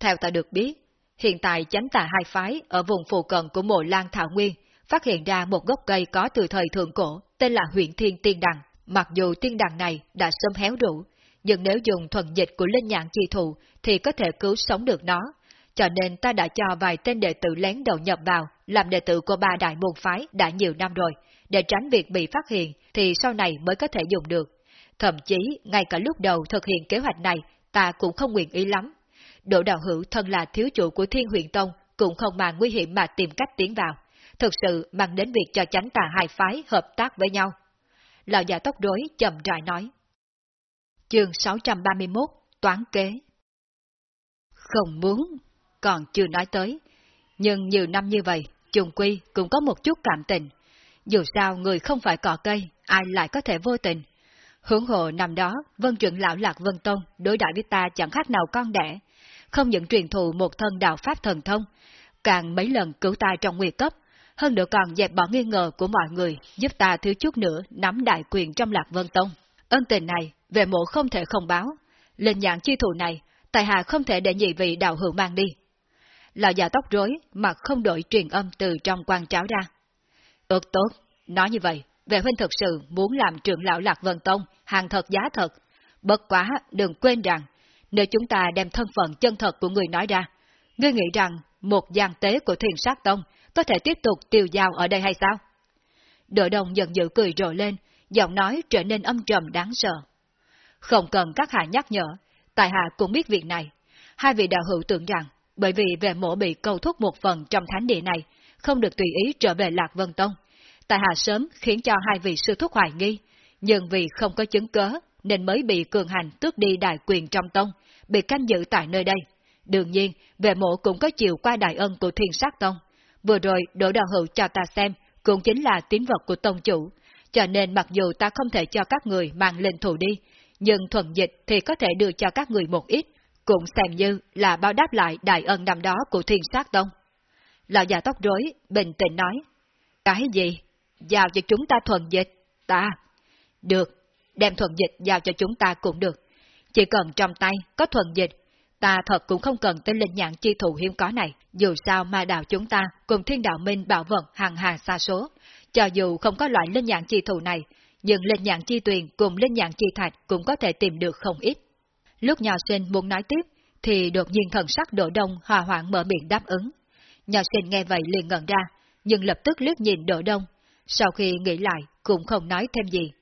Theo ta được biết, hiện tại chánh tà hai phái ở vùng phù cận của mộ lan Thảo Nguyên phát hiện ra một gốc cây có từ thời thượng cổ tên là huyện Thiên Tiên Đằng. Mặc dù tiên đằng này đã sớm héo rũ, nhưng nếu dùng thuần dịch của linh nhãn chi thụ thì có thể cứu sống được nó. Cho nên ta đã cho vài tên đệ tử lén đầu nhập vào, làm đệ tử của ba đại môn phái đã nhiều năm rồi, để tránh việc bị phát hiện thì sau này mới có thể dùng được. Thậm chí, ngay cả lúc đầu thực hiện kế hoạch này, ta cũng không nguyện ý lắm. Đỗ đạo hữu thân là thiếu chủ của Thiên Huyền Tông, cũng không mà nguy hiểm mà tìm cách tiến vào. Thực sự mang đến việc cho chánh tà hai phái hợp tác với nhau. Lão già tóc rối chậm rãi nói. Chương 631 Toán kế Không muốn, còn chưa nói tới. Nhưng nhiều năm như vậy, trùng quy cũng có một chút cảm tình. Dù sao người không phải cỏ cây, ai lại có thể vô tình hưởng hộ năm đó, vân trưởng lão Lạc Vân Tông đối đãi với ta chẳng khác nào con đẻ. Không những truyền thụ một thân đạo pháp thần thông, càng mấy lần cứu ta trong nguy cấp, hơn nữa còn dẹp bỏ nghi ngờ của mọi người, giúp ta thiếu chút nữa nắm đại quyền trong Lạc Vân Tông. Ân tình này, về mộ không thể không báo. Lên nhãn chi thù này, tài hạ không thể để nhị vị đạo hữu mang đi. Lão già tóc rối, mặt không đổi truyền âm từ trong quan tráo ra. ước tốt, nói như vậy, vệ huynh thực sự muốn làm trưởng lão Lạc Vân Tông, hàng thật giá thật. Bất quá, đừng quên rằng, nếu chúng ta đem thân phận chân thật của người nói ra, ngươi nghĩ rằng một giang tế của thiền sát tông có thể tiếp tục tiêu giao ở đây hay sao? Đội đồng giận dữ cười rộ lên, giọng nói trở nên âm trầm đáng sợ. Không cần các hạ nhắc nhở, tại hạ cũng biết việc này. Hai vị đạo hữu tưởng rằng, bởi vì về mổ bị câu thúc một phần trong thánh địa này, không được tùy ý trở về Lạc Vân Tông. Tại hạ sớm khiến cho hai vị sư thúc hoài nghi, nhưng vì không có chứng cớ nên mới bị cường hành tước đi đại quyền trong tông, bị canh giữ tại nơi đây. Đương nhiên, về mộ cũng có chiều qua đại ân của thiên sát tông. Vừa rồi, đổ Đạo Hữu cho ta xem, cũng chính là tín vật của tông chủ, cho nên mặc dù ta không thể cho các người mang lên thủ đi, nhưng thuận dịch thì có thể đưa cho các người một ít, cũng xem như là báo đáp lại đại ân năm đó của thiên sát tông. Lão già tóc rối, bình tĩnh nói, cái gì? Giao cho chúng ta thuần dịch, ta. Được, đem thuần dịch giao cho chúng ta cũng được. Chỉ cần trong tay có thuần dịch, ta thật cũng không cần tên linh nhãn chi thù hiếm có này. Dù sao ma đạo chúng ta cùng thiên đạo minh bảo vận hàng hà xa số. Cho dù không có loại linh nhãn chi thù này, nhưng linh nhãn chi tuyền cùng linh nhãn chi thạch cũng có thể tìm được không ít. Lúc nhỏ sinh muốn nói tiếp, thì đột nhiên thần sắc đổ đông hòa hoãn mở miệng đáp ứng. Nhỏ sinh nghe vậy liền ngẩn ra, nhưng lập tức liếc nhìn đổ đông. Sau khi nghĩ lại, cũng không nói thêm gì.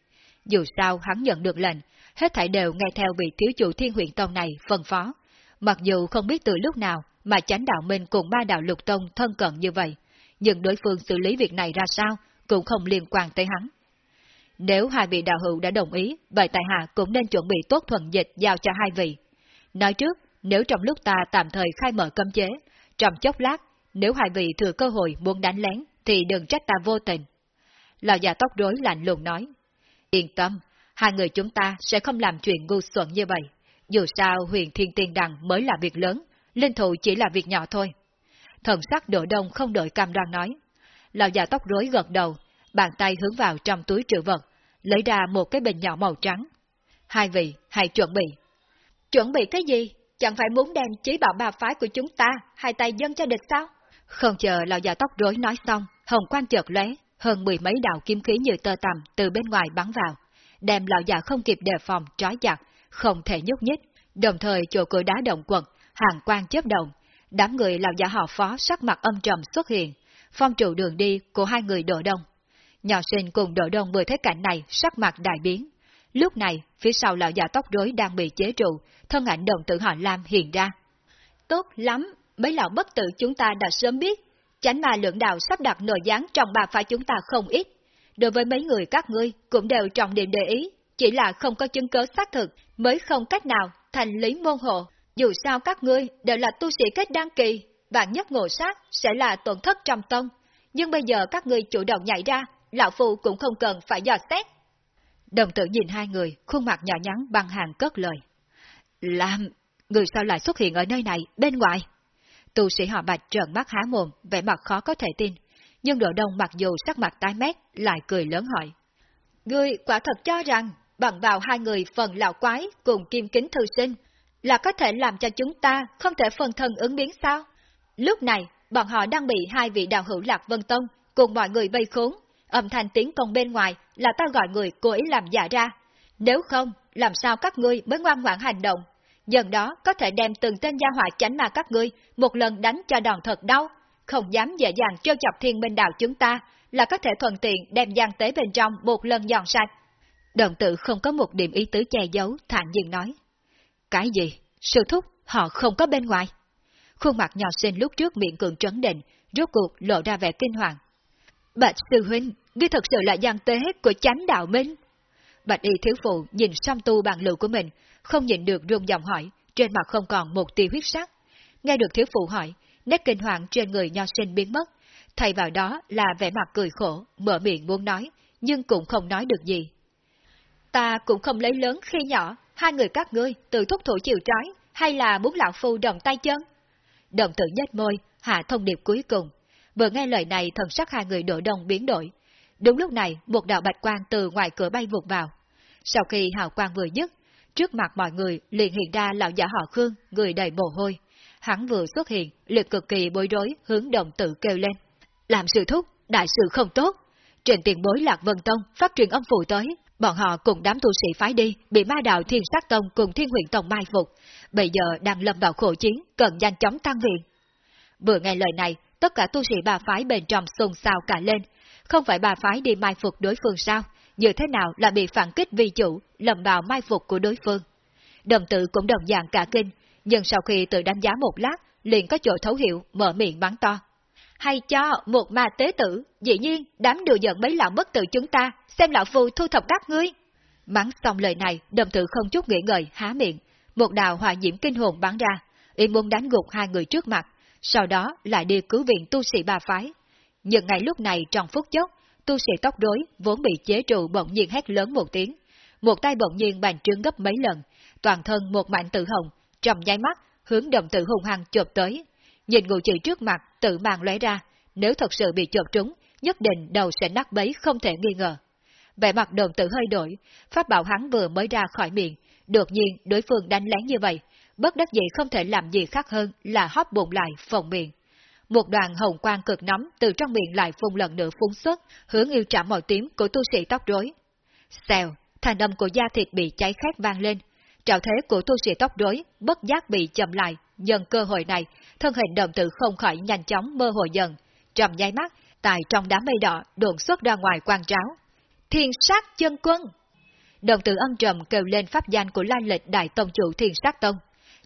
Dù sao hắn nhận được lệnh, hết thảy đều nghe theo vị thiếu chủ thiên huyện tông này phân phó. Mặc dù không biết từ lúc nào mà chánh đạo minh cùng ba đạo lục tông thân cận như vậy, nhưng đối phương xử lý việc này ra sao cũng không liên quan tới hắn. Nếu hai vị đạo hữu đã đồng ý, vậy tại hạ cũng nên chuẩn bị tốt thuận dịch giao cho hai vị. Nói trước, nếu trong lúc ta tạm thời khai mở cấm chế, trong chốc lát, nếu hai vị thừa cơ hội muốn đánh lén, thì đừng trách ta vô tình. Lão già tóc rối lạnh lùng nói. Yên tâm, hai người chúng ta sẽ không làm chuyện ngu xuẩn như vậy. Dù sao huyền thiên tiên đằng mới là việc lớn, linh thụ chỉ là việc nhỏ thôi. Thần sắc đổ đông không đợi cam đoan nói. Lão già tóc rối gật đầu, bàn tay hướng vào trong túi trữ vật, lấy ra một cái bình nhỏ màu trắng. Hai vị, hãy chuẩn bị. Chuẩn bị cái gì? Chẳng phải muốn đem chí bảo bà phái của chúng ta, hai tay dâng cho địch sao? Không chờ lão già tóc rối nói xong, hồng quang chợt lóe, hơn mười mấy đạo kiếm khí như tơ tằm từ bên ngoài bắn vào, đem lão già không kịp đề phòng trói chặt, không thể nhúc nhích, đồng thời chỗ cửa đá động quật, hàng quang chớp động, đám người lão già họ phó sắc mặt âm trầm xuất hiện, phong trụ đường đi của hai người đổ đông. Nhỏ sinh cùng đổ đông vừa thấy cảnh này sắc mặt đại biến. Lúc này, phía sau lão già tóc rối đang bị chế trụ, thân ảnh đồng tử họ Lam hiện ra. Tốt lắm, mấy lão bất tử chúng ta đã sớm biết, chánh ma lượng đạo sắp đặt nội gián trong bà phái chúng ta không ít. Đối với mấy người các ngươi cũng đều trọng điểm để ý, chỉ là không có chứng cớ xác thực mới không cách nào thành lý môn hộ. Dù sao các ngươi đều là tu sĩ kết đăng kỳ, bạn nhất ngộ sát sẽ là tổn thất trong tông. Nhưng bây giờ các ngươi chủ động nhảy ra, lão phu cũng không cần phải dò xét. Đồng tử nhìn hai người, khuôn mặt nhỏ nhắn bằng hàng cất lời. Làm, người sao lại xuất hiện ở nơi này, bên ngoài? Tu sĩ họ bạch trợn mắt há mồm, vẻ mặt khó có thể tin. Nhưng đội đông mặc dù sắc mặt tái mét, lại cười lớn hỏi. Ngươi quả thật cho rằng, bằng vào hai người phần lão quái cùng kim kính thư sinh, là có thể làm cho chúng ta không thể phần thân ứng biến sao? Lúc này, bọn họ đang bị hai vị đạo hữu Lạc Vân Tông cùng mọi người vây khốn, âm thanh tiếng công bên ngoài là ta gọi người cố ý làm giả ra. Nếu không, làm sao các ngươi mới ngoan ngoãn hành động? Dần đó có thể đem từng tên gia hỏa chánh ma các ngươi một lần đánh cho đòn thật đau, không dám dễ dàng trêu chọc thiên minh đạo chúng ta, là có thể thuận tiện đem gian tế bên trong một lần dọn sạch. Đồng tử không có một điểm ý tứ che giấu, thản nhiên nói. Cái gì? Sư thúc, họ không có bên ngoài. Khuôn mặt nhỏ xinh lúc trước miệng cường trấn định, rốt cuộc lộ ra vẻ kinh hoàng. Bạch sư huynh, ngươi thật sự là gian tế của chánh đạo minh. Bạch y thiếu phụ nhìn song tu bằng lựu của mình, không nhịn được rung giọng hỏi, trên mặt không còn một tia huyết sắc. Nghe được thiếu phụ hỏi, nét kinh hoàng trên người nho sinh biến mất, thay vào đó là vẻ mặt cười khổ, mở miệng muốn nói, nhưng cũng không nói được gì. Ta cũng không lấy lớn khi nhỏ, hai người các ngươi tự thúc thủ chịu trói, hay là muốn lão phu đồng tay chân? Đồng tử nhếch môi, hạ thông điệp cuối cùng. Vừa nghe lời này thần sắc hai người đổ đông biến đổi. Đúng lúc này, một đạo bạch quang từ ngoài cửa bay vụt vào. Sau khi hào quang vừa dứt, trước mặt mọi người liền hiện ra lão giả họ Khương, người đầy mồ hôi. Hắn vừa xuất hiện, liền cực kỳ bối rối hướng đồng tử kêu lên. Làm sự thúc, đại sự không tốt, trên tiền bối Lạc Vân Tông phát truyền âm phù tới, bọn họ cùng đám tu sĩ phái đi, bị ma đạo Thiên Sát Tông cùng Thiên huyện Tông mai phục, bây giờ đang lâm vào khổ chiến, cần nhanh chóng tăng viện. Vừa nghe lời này, tất cả tu sĩ bà phái bên trong xôn xao cả lên, không phải bà phái đi mai phục đối phương sao, như thế nào là bị phản kích vi chủ, lầm vào mai phục của đối phương. Đồng tử cũng đồng dạng cả kinh, nhưng sau khi tự đánh giá một lát, liền có chỗ thấu hiểu, mở miệng bắn to. Hay cho một ma tế tử, dĩ nhiên đám đùa giận mấy lão bất tử chúng ta, xem lão phù thu thập các ngươi. Bắn xong lời này, đồng tử không chút nghĩ ngợi, há miệng, một đạo hỏa diễm kinh hồn bắn ra, y muốn đánh gục hai người trước mặt, sau đó lại đi cứu viện tu sĩ ba phái. Nhưng ngay lúc này trong phút chốc, tu sĩ tóc rối vốn bị chế trụ bỗng nhiên hét lớn một tiếng, một tay bỗng nhiên bàn trướng gấp mấy lần, toàn thân một mảnh tự hồng, trong nháy mắt hướng đồng tử hung hăng chộp tới. Nhìn ngụ chỉ trước mặt, tự mang lóe ra, nếu thật sự bị chộp trúng, nhất định đầu sẽ nát bấy không thể nghi ngờ. Vẻ mặt đồng tử hơi đổi, pháp bảo hắn vừa mới ra khỏi miệng, đột nhiên đối phương đánh lén như vậy, bất đắc dĩ không thể làm gì khác hơn là hóp bụng lại phòng miệng. Một đoàn hồng quang cực nóng từ trong miệng lại phun lần nữa phun xuất, hướng yêu trạm màu tím của tu sĩ tóc rối. Xèo, thành âm của da thịt bị cháy khét vang lên. Trạo thế của tu sĩ tóc rối bất giác bị chậm lại, nhân cơ hội này, thân hình đồng tử không khỏi nhanh chóng mơ hồ dần. Trầm nháy mắt, tại trong đám mây đỏ đồn xuất ra ngoài quang tráo. Thiên sát chân quân! Đồng tử âm trầm kêu lên pháp danh của lai lịch đại tông chủ thiên sát tông.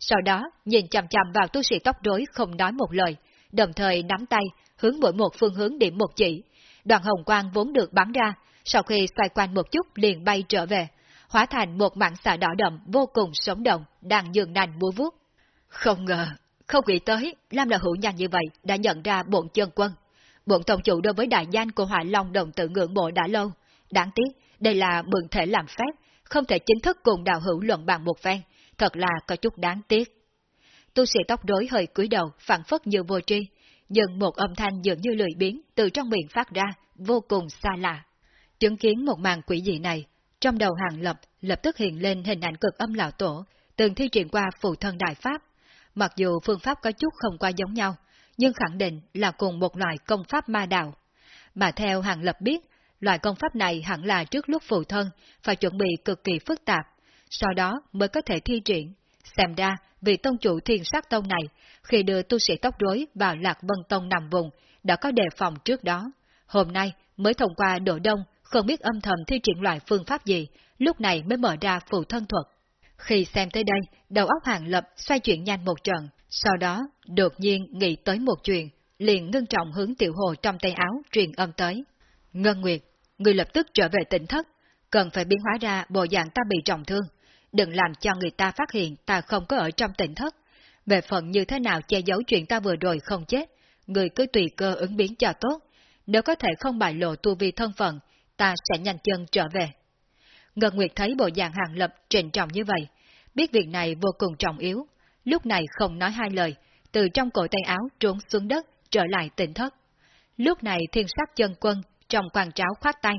Sau đó, nhìn chằm chằm vào tu sĩ tóc rối không nói một lời, đồng thời nắm tay, hướng mỗi một phương hướng điểm một chỉ. Đoàn hồng quang vốn được bắn ra, sau khi xoay quanh một chút liền bay trở về, hóa thành một mảng xà đỏ đậm vô cùng sống động, đang dường nành múa vuốt. Không ngờ, không nghĩ tới, Lam là hữu nhanh như vậy, đã nhận ra bộn chân quân. Bộn tổng chủ đối với đại danh của Hỏa Long đồng tự ngưỡng mộ đã lâu. Đáng tiếc, đây là mượn thể làm phép, không thể chính thức cùng đạo hữu luận bàn một phen, thật là có chút đáng tiếc. Tu sĩ tóc rối hơi cúi đầu, phản phất như vô tri, nhưng một âm thanh dường như lười biến từ trong miệng phát ra, vô cùng xa lạ. Chứng kiến một màn quỷ dị này, trong đầu hàng lập lập tức hiện lên hình ảnh cực âm lão tổ, từng thi triển qua phụ thân đại pháp. Mặc dù phương pháp có chút không qua giống nhau, nhưng khẳng định là cùng một loại công pháp ma đạo. Mà theo hàng lập biết, loại công pháp này hẳn là trước lúc phụ thân phải chuẩn bị cực kỳ phức tạp, sau đó mới có thể thi triển. Xem ra, vị tông chủ thiên sát tông này, khi đưa tu sĩ tóc rối vào Lạc Vân Tông nằm vùng, đã có đề phòng trước đó. Hôm nay, mới thông qua độ đông, không biết âm thầm thi triển loại phương pháp gì, lúc này mới mở ra phụ thân thuật. Khi xem tới đây, đầu óc hàng lập xoay chuyển nhanh một trận, sau đó đột nhiên nghĩ tới một chuyện, liền ngưng trọng hướng tiểu hồ trong tay áo truyền âm tới. Ngân Nguyệt, người lập tức trở về tỉnh thất, cần phải biến hóa ra bộ dạng ta bị trọng thương, đừng làm cho người ta phát hiện ta không có ở trong tỉnh thất. Về phần như thế nào che giấu chuyện ta vừa rồi không chết, người cứ tùy cơ ứng biến cho tốt, nếu có thể không bại lộ tu vi thân phận, ta sẽ nhanh chân trở về. Ngân Nguyệt thấy bộ dạng hàng lập trịnh trọng như vậy, biết việc này vô cùng trọng yếu, lúc này không nói hai lời, từ trong cổ tay áo trốn xuống đất, trở lại tỉnh thất. Lúc này thiên sát chân quân trong quan tráo khoát tay,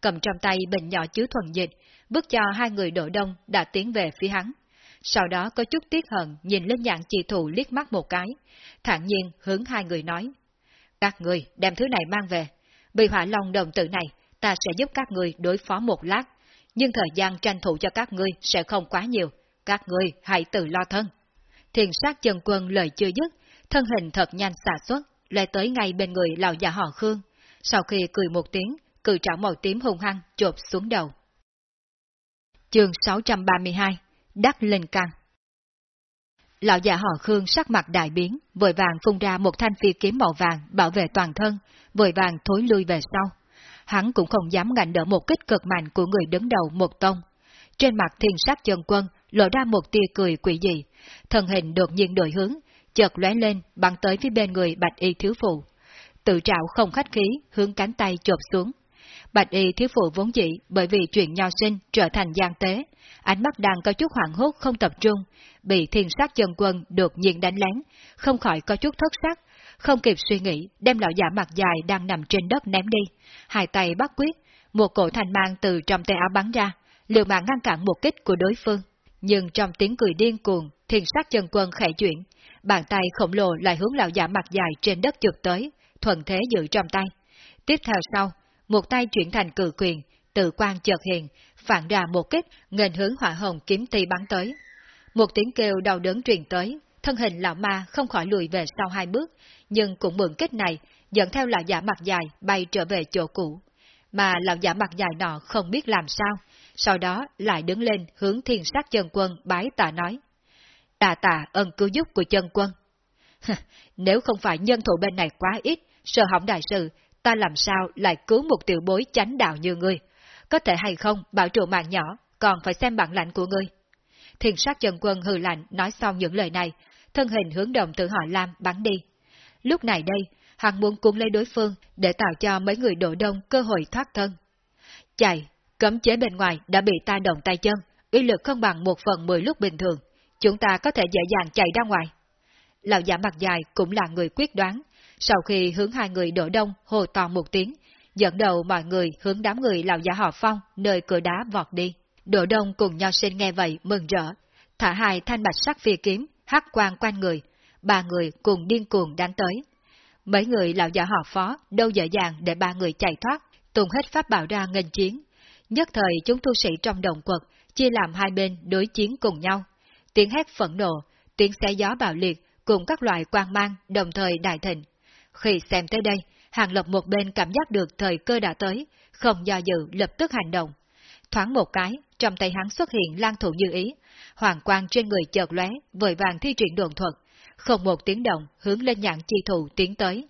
cầm trong tay bình nhỏ chứa thuần dịch, bước cho hai người đội đông đã tiến về phía hắn. Sau đó có chút tiếc hận nhìn lên nhạn chỉ thủ liếc mắt một cái, thản nhiên hướng hai người nói. Các người đem thứ này mang về, bị hỏa long đồng tử này, ta sẽ giúp các người đối phó một lát, nhưng thời gian tranh thủ cho các ngươi sẽ không quá nhiều, các ngươi hãy tự lo thân. Thiền sát chân quân lời chưa dứt, thân hình thật nhanh xả xuất, lại tới ngay bên người lão già họ Khương. Sau khi cười một tiếng, cự trảo màu tím hung hăng chộp xuống đầu. Chương 632 Đắc Linh Căng Lão già họ Khương sắc mặt đại biến, vội vàng phun ra một thanh phi kiếm màu vàng bảo vệ toàn thân, vội vàng thối lui về sau. Hắn cũng không dám ngạnh đỡ một kích cực mạnh của người đứng đầu một tông. Trên mặt thiên sát chân quân lộ ra một tia cười quỷ dị, thân hình đột nhiên đổi hướng, chợt lóe lên bắn tới phía bên người bạch y thiếu phụ. Tự trạo không khách khí, hướng cánh tay chộp xuống. Bạch y thiếu phụ vốn dĩ bởi vì chuyện nho sinh trở thành gian tế, ánh mắt đang có chút hoảng hốt không tập trung, bị thiên sát chân quân đột nhiên đánh lén, không khỏi có chút thất sắc, không kịp suy nghĩ, đem lão giả mặt dài đang nằm trên đất ném đi, hai tay bắt quyết, một cổ thành mang từ trong tay áo bắn ra, liều mạng ngăn cản một kích của đối phương. Nhưng trong tiếng cười điên cuồng, thiên sát chân quân khẽ chuyển, bàn tay khổng lồ lại hướng lão giả mặt dài trên đất chụp tới, thuận thế giữ trong tay. Tiếp theo sau, một tay chuyển thành cử quyền, tự quan chợt hiện, phản ra một kích, nghênh hướng hỏa hồng kiếm ti bắn tới. Một tiếng kêu đau đớn truyền tới, thân hình lão ma không khỏi lùi về sau hai bước, nhưng cũng mượn kích này, dẫn theo lão giả mặt dài bay trở về chỗ cũ. Mà lão giả mặt dài nọ không biết làm sao, sau đó lại đứng lên hướng thiên sát chân quân bái tạ nói. Tạ tạ ân cứu giúp của chân quân. Nếu không phải nhân thủ bên này quá ít, sợ hỏng đại sự, ta làm sao lại cứu một tiểu bối chánh đạo như ngươi? Có thể hay không bảo trụ mạng nhỏ, còn phải xem bản lãnh của ngươi. thiền sát chân quân hừ lạnh nói xong những lời này, thân hình hướng đồng tự họ Lam bắn đi. Lúc này đây, hắn muốn cuốn lấy đối phương để tạo cho mấy người đổ đông cơ hội thoát thân. Chạy, cấm chế bên ngoài đã bị ta động tay chân, uy lực không bằng một phần mười lúc bình thường. Chúng ta có thể dễ dàng chạy ra ngoài. Lão giả mặt dài cũng là người quyết đoán, sau khi hướng hai người đổ đông hồ to một tiếng, dẫn đầu mọi người hướng đám người lão giả họ phong nơi cửa đá vọt đi. đổ đông cùng nhau sinh nghe vậy mừng rỡ, thả hai thanh bạch sắc phi kiếm, hắc quang quanh người, ba người cùng điên cuồng đánh tới. Mấy người lão giả họ phó đâu dễ dàng để ba người chạy thoát, tung hết pháp bảo ra nghênh chiến. Nhất thời chúng tu sĩ trong đồng quật chia làm hai bên đối chiến cùng nhau. Tiếng hét phẫn nộ, tiếng xé gió bạo liệt cùng các loại quang mang đồng thời đại thịnh. Khi xem tới đây, Hàng Lập một bên cảm giác được thời cơ đã tới, không do dự lập tức hành động. Thoáng một cái, trong tay hắn xuất hiện lan thủ như ý, hoàng quang trên người chợt lóe, vội vàng thi triển đồn thuật, không một tiếng động hướng lên nhãn chi thù tiến tới.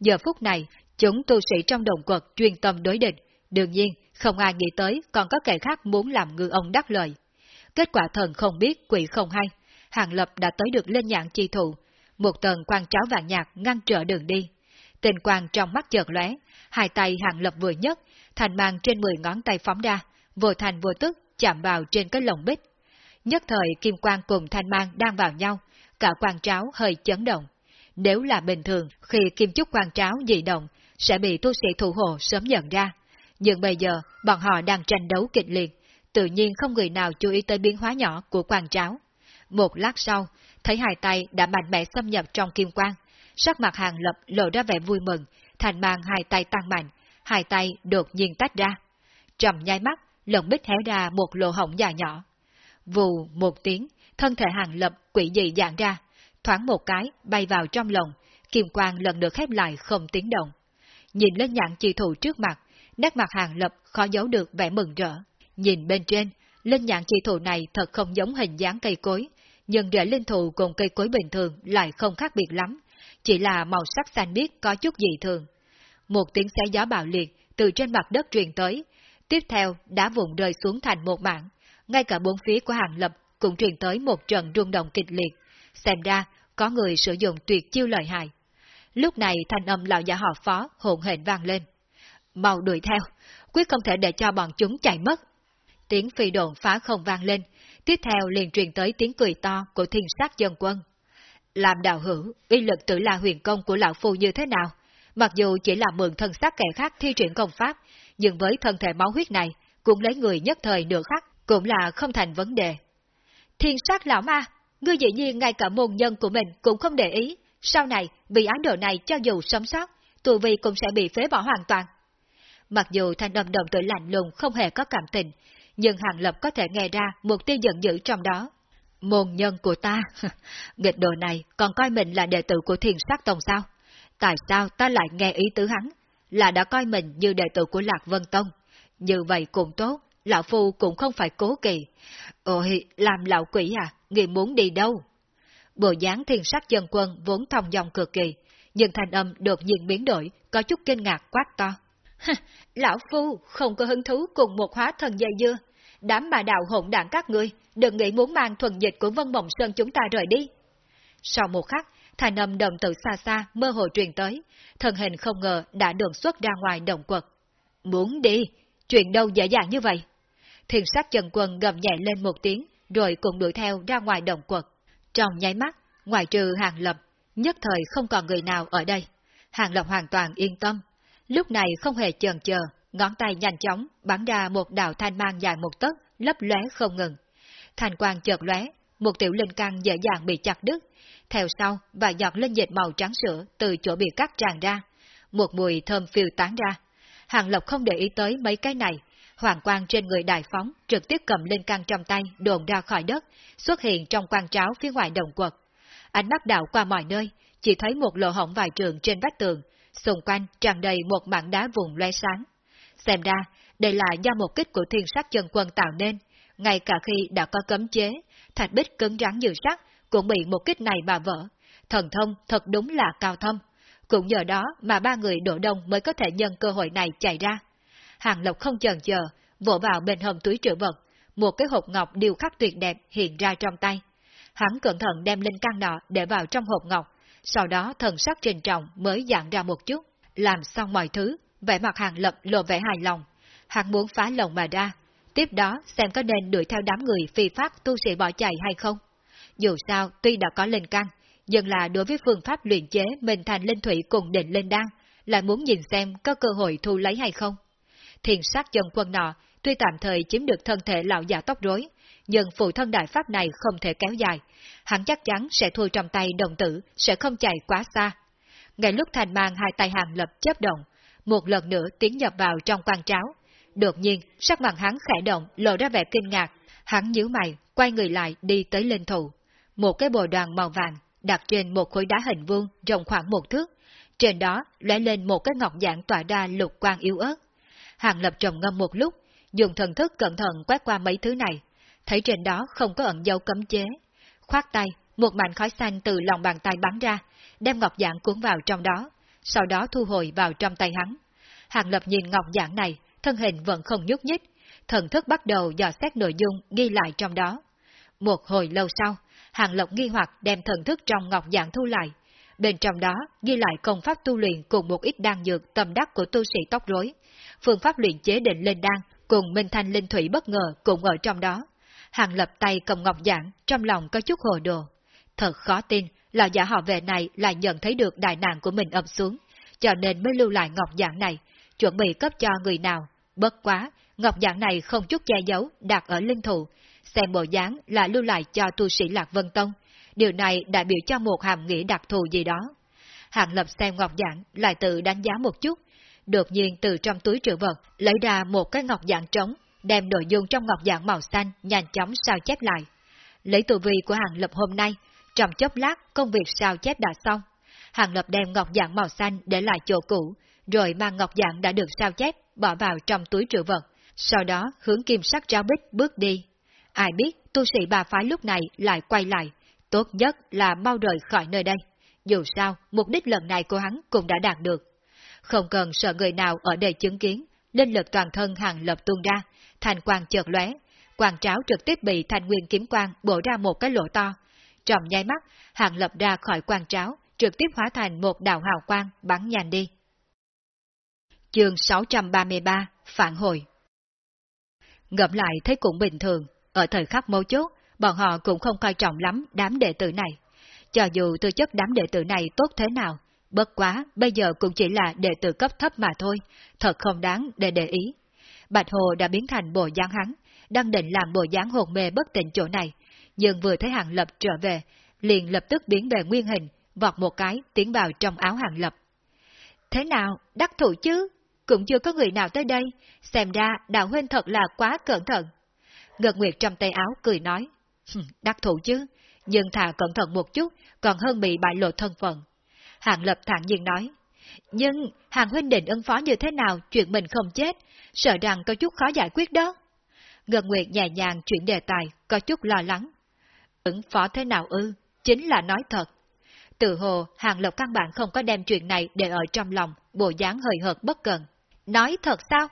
Giờ phút này, chúng tu sĩ trong đồng quật chuyên tâm đối địch, đương nhiên không ai nghĩ tới còn có kẻ khác muốn làm ngư ông đắc lợi. Kết quả thần không biết quỷ không hay, Hàng Lập đã tới được lên nhãn chi thụ, một tầng quan tráo vàng nhạt ngăn trở đường đi. Tình quang trong mắt chợt lóe, hai tay hạng Lập vừa nhất, thành mang trên mười ngón tay phóng ra, vừa thành vừa tức chạm vào trên cái lồng bích. Nhất thời kim quang cùng thanh mang đang vào nhau, cả quan tráo hơi chấn động. Nếu là bình thường, khi kim chúc quan tráo dị động, sẽ bị tu sĩ thủ hộ sớm nhận ra. Nhưng bây giờ, bọn họ đang tranh đấu kịch liệt, tự nhiên không người nào chú ý tới biến hóa nhỏ của quan tráo. Một lát sau, thấy hai tay đã mạnh mẽ xâm nhập trong kim quang, sắc mặt hàng lập lộ ra vẻ vui mừng, thành mang hai tay tăng mạnh, hai tay đột nhiên tách ra. Trầm nhai mắt, lồng bích hé ra một lỗ hổng dài nhỏ. Vù một tiếng, thân thể hàng lập quỷ dị dạng ra, thoáng một cái bay vào trong lồng, kim quang lần được khép lại không tiếng động. Nhìn lên nhãn chi thủ trước mặt, nét mặt hàng lập khó giấu được vẻ mừng rỡ. Nhìn bên trên, lên nhãn chi thủ này thật không giống hình dáng cây cối, nhưng rễ linh thụ cùng cây cối bình thường lại không khác biệt lắm, chỉ là màu sắc xanh biếc có chút dị thường. Một tiếng xé gió bạo liệt từ trên mặt đất truyền tới, tiếp theo đã vùng rơi xuống thành một mảng, ngay cả bốn phía của hàng lập cũng truyền tới một trận rung động kịch liệt, xem ra có người sử dụng tuyệt chiêu lợi hại. Lúc này thanh âm lão giả họ phó hỗn hển vang lên. Mau đuổi theo, quyết không thể để cho bọn chúng chạy mất. Tiếng phi đồn phá không vang lên, tiếp theo liền truyền tới tiếng cười to của thiên sát dân quân. Làm đạo hữu, uy lực tự là huyền công của lão phu như thế nào? Mặc dù chỉ là mượn thân xác kẻ khác thi triển công pháp, nhưng với thân thể máu huyết này, cũng lấy người nhất thời nửa khắc, cũng là không thành vấn đề. Thiên sát lão ma, ngươi dĩ nhiên ngay cả môn nhân của mình cũng không để ý, sau này vì án đồ này cho dù sống sót, tù vi cũng sẽ bị phế bỏ hoàn toàn. Mặc dù thanh âm đồng tử lạnh lùng không hề có cảm tình, nhưng Hàng Lập có thể nghe ra một tiêu giận dữ trong đó. Môn nhân của ta, nghịch đồ này còn coi mình là đệ tử của thiền sát tông sao? Tại sao ta lại nghe ý tứ hắn, là đã coi mình như đệ tử của Lạc Vân Tông? Như vậy cũng tốt, lão phu cũng không phải cố kỳ. Ôi, làm lão quỷ à, người muốn đi đâu? Bộ dáng thiền sát dân quân vốn thông dòng cực kỳ, nhưng thanh âm đột nhiên biến đổi, có chút kinh ngạc quát to. lão phu không có hứng thú cùng một hóa thần dây dưa, đám bà đạo hỗn đảng các ngươi, đừng nghĩ muốn mang thuần dịch của Vân Mộng Sơn chúng ta rời đi. Sau một khắc, thành âm đồng từ xa xa mơ hồ truyền tới, thần hình không ngờ đã đường xuất ra ngoài đồng quật. Muốn đi, chuyện đâu dễ dàng như vậy? Thiền sát chân quân gầm nhẹ lên một tiếng, rồi cùng đuổi theo ra ngoài đồng quật. Trong nháy mắt, ngoài trừ hàng lập, nhất thời không còn người nào ở đây. Hàng lập hoàn toàn yên tâm. Lúc này không hề chần chờ, ngón tay nhanh chóng bắn ra một đạo thanh mang dài một tấc, lấp lóe không ngừng. Thành quang chợt lóe, một tiểu linh căn dễ dàng bị chặt đứt, theo sau và giọt lên dịch màu trắng sữa từ chỗ bị cắt tràn ra. Một mùi thơm phiêu tán ra. Hàng Lộc không để ý tới mấy cái này, hoàng quang trên người đại phóng trực tiếp cầm linh căn trong tay đồn ra khỏi đất, xuất hiện trong quan tráo phía ngoài đồng quật. Ánh mắt đảo qua mọi nơi, chỉ thấy một lỗ hổng vài trường trên vách tường, xung quanh tràn đầy một mảng đá vùng loe sáng. Xem ra, đây là do một kích của thiên sắc chân quân tạo nên, ngay cả khi đã có cấm chế, thạch bích cứng rắn như sắt cũng bị một kích này mà vỡ. Thần thông thật đúng là cao thâm. Cũng nhờ đó mà ba người đổ đông mới có thể nhân cơ hội này chạy ra. Hàng Lộc không chần chờ, vỗ vào bên hông túi trữ vật, một cái hộp ngọc điêu khắc tuyệt đẹp hiện ra trong tay. Hắn cẩn thận đem lên căn nọ để vào trong hộp ngọc, sau đó thần sắc trình trọng mới dạng ra một chút, làm xong mọi thứ, vẻ mặt Hàng Lập lộ vẻ hài lòng. Hắn muốn phá lồng mà ra, tiếp đó xem có nên đuổi theo đám người phi pháp tu sĩ bỏ chạy hay không. Dù sao, tuy đã có lên căng, nhưng là đối với phương pháp luyện chế mình thành linh thủy cùng định lên đan, lại muốn nhìn xem có cơ hội thu lấy hay không. Thiền sát dân quân nọ, tuy tạm thời chiếm được thân thể lão già tóc rối, nhưng phụ thân đại pháp này không thể kéo dài, hắn chắc chắn sẽ thua trong tay đồng tử, sẽ không chạy quá xa. Ngay lúc thành mang hai tay hàng lập chấp động, một lần nữa tiến nhập vào trong quan tráo. Đột nhiên, sắc mặt hắn khẽ động, lộ ra vẻ kinh ngạc. Hắn nhíu mày, quay người lại đi tới linh thụ. Một cái bồ đoàn màu vàng đặt trên một khối đá hình vuông rộng khoảng một thước. Trên đó lóe lên một cái ngọc dạng tỏa ra lục quang yếu ớt. Hàng lập trầm ngâm một lúc, dùng thần thức cẩn thận quét qua mấy thứ này, thấy trên đó không có ẩn dấu cấm chế. Khoát tay, một mảnh khói xanh từ lòng bàn tay bắn ra, đem ngọc dạng cuốn vào trong đó, sau đó thu hồi vào trong tay hắn. Hàng lập nhìn ngọc dạng này, thân hình vẫn không nhúc nhích, thần thức bắt đầu dò xét nội dung ghi lại trong đó. Một hồi lâu sau, Hàng lập nghi hoặc đem thần thức trong ngọc dạng thu lại. Bên trong đó ghi lại công pháp tu luyện cùng một ít đan dược tâm đắc của tu sĩ tóc rối. Phương pháp luyện chế định lên đan cùng Minh Thanh Linh Thủy bất ngờ cũng ở trong đó. Hàng lập tay cầm ngọc dạng, trong lòng có chút hồ đồ. Thật khó tin là giả họ về này lại nhận thấy được đại nạn của mình ập xuống, cho nên mới lưu lại ngọc dạng này, chuẩn bị cấp cho người nào. Bất quá, ngọc dạng này không chút che giấu, đặt ở linh thụ, xem bộ dáng là lưu lại cho tu sĩ Lạc Vân Tông. Điều này đại biểu cho một hàm nghĩa đặc thù gì đó. Hàng lập xem ngọc dạng, lại tự đánh giá một chút. Đột nhiên từ trong túi trữ vật, lấy ra một cái ngọc dạng trống, đem nội dung trong ngọc dạng màu xanh nhanh chóng sao chép lại. Lấy tù vi của hàng lập hôm nay, trong chốc lát công việc sao chép đã xong. Hàng lập đem ngọc dạng màu xanh để lại chỗ cũ, rồi mang ngọc dạng đã được sao chép bỏ vào trong túi trữ vật, sau đó hướng kim sắc trao bích bước đi. Ai biết tu sĩ bà phái lúc này lại quay lại, tốt nhất là mau rời khỏi nơi đây. Dù sao, mục đích lần này của hắn cũng đã đạt được. Không cần sợ người nào ở đây chứng kiến, linh lực toàn thân hàng lập tuôn ra, thành quang chợt lóe, quang tráo trực tiếp bị thành nguyên kiếm quang bổ ra một cái lỗ to. Trong nháy mắt, hàng lập ra khỏi quang tráo, trực tiếp hóa thành một đạo hào quang bắn nhanh đi. Chương 633 Phản hồi Ngẫm lại thấy cũng bình thường, ở thời khắc mấu chốt, bọn họ cũng không coi trọng lắm đám đệ tử này. Cho dù tư chất đám đệ tử này tốt thế nào, bất quá bây giờ cũng chỉ là đệ tử cấp thấp mà thôi, thật không đáng để để ý. Bạch Hồ đã biến thành bộ dáng hắn, đang định làm bộ dáng hồn mê bất tỉnh chỗ này, nhưng vừa thấy Hàng Lập trở về, liền lập tức biến về nguyên hình, vọt một cái tiến vào trong áo Hàng Lập. Thế nào, đắc thủ chứ? Cũng chưa có người nào tới đây, xem ra đạo huynh thật là quá cẩn thận. Ngật Nguyệt trong tay áo cười nói, đắc thủ chứ, nhưng thà cẩn thận một chút, còn hơn bị bại lộ thân phận. Hàng Lập thản nhiên nói, nhưng Hàng huynh định ứng phó như thế nào chuyện mình không chết, sợ rằng có chút khó giải quyết đó. Ngân Nguyệt nhẹ nhàng chuyển đề tài, có chút lo lắng. Ứng phó thế nào ư, chính là nói thật. Từ hồ, Hàng lộc căn bản không có đem chuyện này để ở trong lòng, bộ dáng hơi hợt bất cần. Nói thật sao?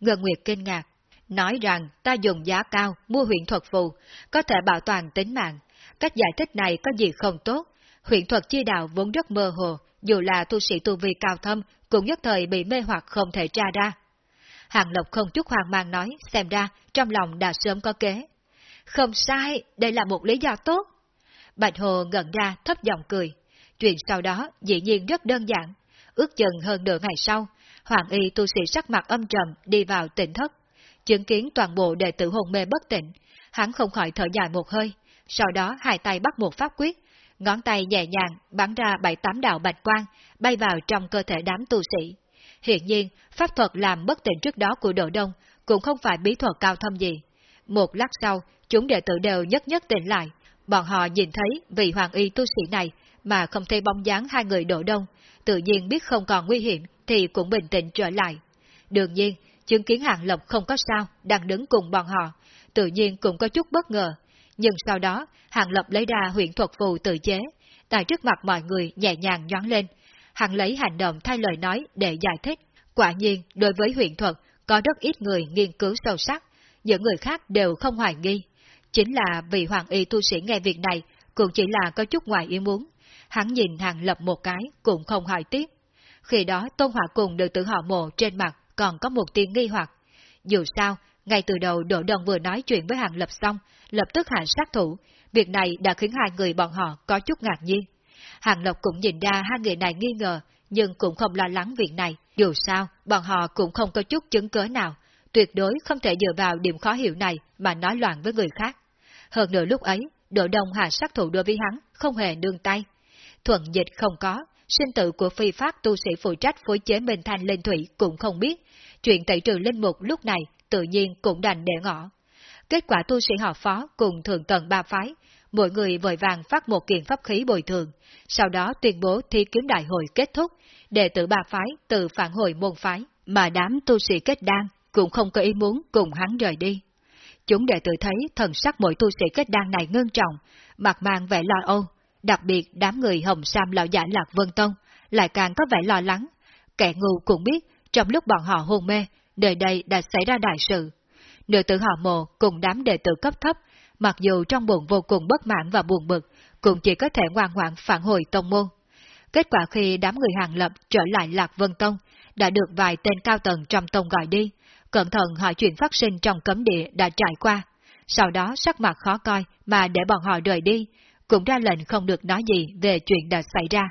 Ngân Nguyệt kinh ngạc. Nói rằng ta dùng giá cao mua huyện thuật phù, có thể bảo toàn tính mạng. Cách giải thích này có gì không tốt. Huyện thuật chi đạo vốn rất mơ hồ, dù là tu sĩ tu vi cao thâm, cũng nhất thời bị mê hoặc không thể tra ra. Hàng Lộc không chút hoang mang nói, xem ra trong lòng đã sớm có kế. Không sai, đây là một lý do tốt. Bạch Hồ ngẩn ra thấp giọng cười. Chuyện sau đó dĩ nhiên rất đơn giản. Ước chừng hơn nửa ngày sau, Hoàng y tu sĩ sắc mặt âm trầm đi vào tỉnh thất. Chứng kiến toàn bộ đệ tử hồn mê bất tỉnh, hắn không khỏi thở dài một hơi, sau đó hai tay bắt một pháp quyết, ngón tay nhẹ nhàng bắn ra bảy tám đạo bạch quang, bay vào trong cơ thể đám tu sĩ. Hiện nhiên, pháp thuật làm bất tỉnh trước đó của Độ Đông cũng không phải bí thuật cao thâm gì. Một lát sau, chúng đệ tử đều nhất nhất tỉnh lại. Bọn họ nhìn thấy vị hoàng y tu sĩ này mà không thấy bóng dáng hai người đổ Đông, tự nhiên biết không còn nguy hiểm thì cũng bình tĩnh trở lại. Đương nhiên, chứng kiến Hàng lộc không có sao, đang đứng cùng bọn họ, tự nhiên cũng có chút bất ngờ. Nhưng sau đó, Hàng lộc lấy ra huyện thuật phù tự chế, tại trước mặt mọi người nhẹ nhàng nhón lên. Hàng lấy hành động thay lời nói để giải thích. Quả nhiên, đối với huyện thuật, có rất ít người nghiên cứu sâu sắc, những người khác đều không hoài nghi. Chính là vì hoàng y tu sĩ nghe việc này cũng chỉ là có chút ngoài ý muốn. Hắn nhìn Hàng Lập một cái cũng không hỏi tiếp. Khi đó Tôn Hỏa cùng được tử họ mộ trên mặt còn có một tiếng nghi hoặc. Dù sao, ngay từ đầu Đỗ Đồng vừa nói chuyện với Hàng Lập xong, lập tức hạ sát thủ, việc này đã khiến hai người bọn họ có chút ngạc nhiên. Hàng Lập cũng nhìn ra hai người này nghi ngờ, nhưng cũng không lo lắng việc này. Dù sao, bọn họ cũng không có chút chứng cớ nào, tuyệt đối không thể dựa vào điểm khó hiểu này mà nói loạn với người khác. Hơn nữa lúc ấy, đội Đông hạ sát thủ đối với hắn, không hề nương tay. Thuận dịch không có, sinh tử của phi pháp tu sĩ phụ trách phối chế Minh Thanh lên thủy cũng không biết, chuyện tẩy trừ linh mục lúc này tự nhiên cũng đành để ngỏ. Kết quả tu sĩ họ phó cùng thường tầng ba phái, mỗi người vội vàng phát một kiện pháp khí bồi thường, sau đó tuyên bố thi kiếm đại hội kết thúc, đệ tử ba phái tự phản hồi môn phái, mà đám tu sĩ kết đan cũng không có ý muốn cùng hắn rời đi. Chúng đệ tử thấy thần sắc mỗi tu sĩ kết đan này ngưng trọng, mặt mang vẻ lo âu, đặc biệt đám người hồng sam lão giả lạc vân tông lại càng có vẻ lo lắng. Kẻ ngu cũng biết, trong lúc bọn họ hôn mê, nơi đây đã xảy ra đại sự. Nữ tử họ mộ cùng đám đệ tử cấp thấp, mặc dù trong bụng vô cùng bất mãn và buồn bực, cũng chỉ có thể ngoan ngoãn phản hồi tông môn. Kết quả khi đám người hàng lập trở lại Lạc Vân Tông, đã được vài tên cao tầng trong tông gọi đi, cẩn thận hỏi chuyện phát sinh trong cấm địa đã trải qua. Sau đó sắc mặt khó coi mà để bọn họ rời đi, cũng ra lệnh không được nói gì về chuyện đã xảy ra.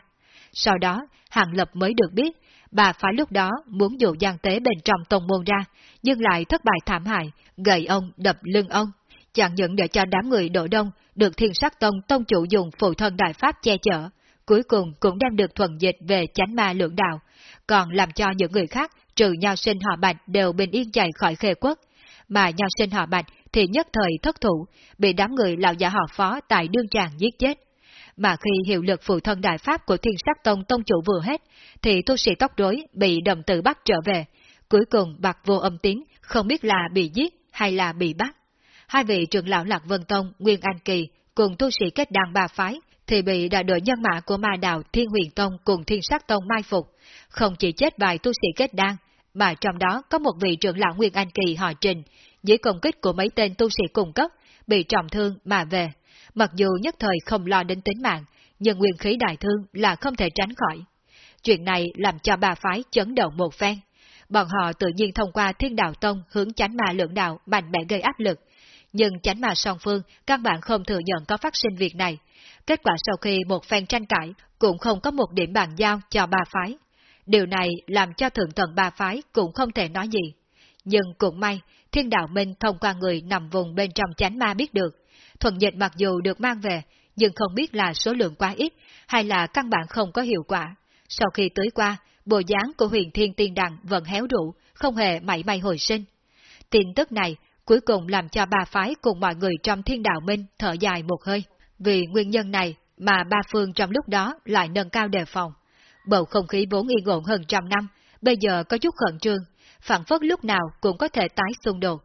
Sau đó, Hàng Lập mới được biết, bà phải lúc đó muốn dụ gian tế bên trong tông môn ra, nhưng lại thất bại thảm hại, gầy ông đập lưng ông. Chẳng những để cho đám người đổ đông được thiên sắc tông tông chủ dùng phụ thân đại pháp che chở, cuối cùng cũng đem được thuần dịch về chánh ma lượng đạo, còn làm cho những người khác trừ nhau sinh họ bạch đều bình yên chạy khỏi khê quốc, mà nhau sinh họ bạch thì nhất thời thất thủ, bị đám người lão giả họ phó tại đương tràng giết chết. Mà khi hiệu lực phụ thân đại pháp của thiên sắc tông tông chủ vừa hết, thì tu sĩ tóc rối bị đồng tử bắt trở về, cuối cùng bạc vô âm tiếng, không biết là bị giết hay là bị bắt. Hai vị trưởng lão Lạc Vân Tông, Nguyên An Kỳ cùng tu sĩ kết đàn ba phái thì bị đại đội nhân mã của ma đạo Thiên Huyền Tông cùng Thiên Sắc Tông mai phục, không chỉ chết vài tu sĩ kết đan, mà trong đó có một vị trưởng lão Nguyên An Kỳ họ Trình, dưới công kích của mấy tên tu sĩ cung cấp, bị trọng thương mà về. Mặc dù nhất thời không lo đến tính mạng, nhưng nguyên khí đại thương là không thể tránh khỏi. Chuyện này làm cho ba phái chấn động một phen. Bọn họ tự nhiên thông qua thiên đạo tông hướng chánh ma lượng đạo mạnh mẽ gây áp lực. Nhưng chánh ma song phương các bạn không thừa nhận có phát sinh việc này. Kết quả sau khi một phen tranh cãi cũng không có một điểm bàn giao cho ba phái. Điều này làm cho thượng thần ba phái cũng không thể nói gì. Nhưng cũng may, thiên đạo minh thông qua người nằm vùng bên trong chánh ma biết được. Thuận dịch mặc dù được mang về, nhưng không biết là số lượng quá ít, hay là căn bản không có hiệu quả. Sau khi tới qua, bộ dáng của huyền thiên tiên đằng vẫn héo rũ, không hề mảy may hồi sinh. Tin tức này cuối cùng làm cho ba phái cùng mọi người trong thiên đạo minh thở dài một hơi. Vì nguyên nhân này mà ba phương trong lúc đó lại nâng cao đề phòng. Bầu không khí vốn yên ổn hơn trăm năm, bây giờ có chút khẩn trương, phản phất lúc nào cũng có thể tái xung đột.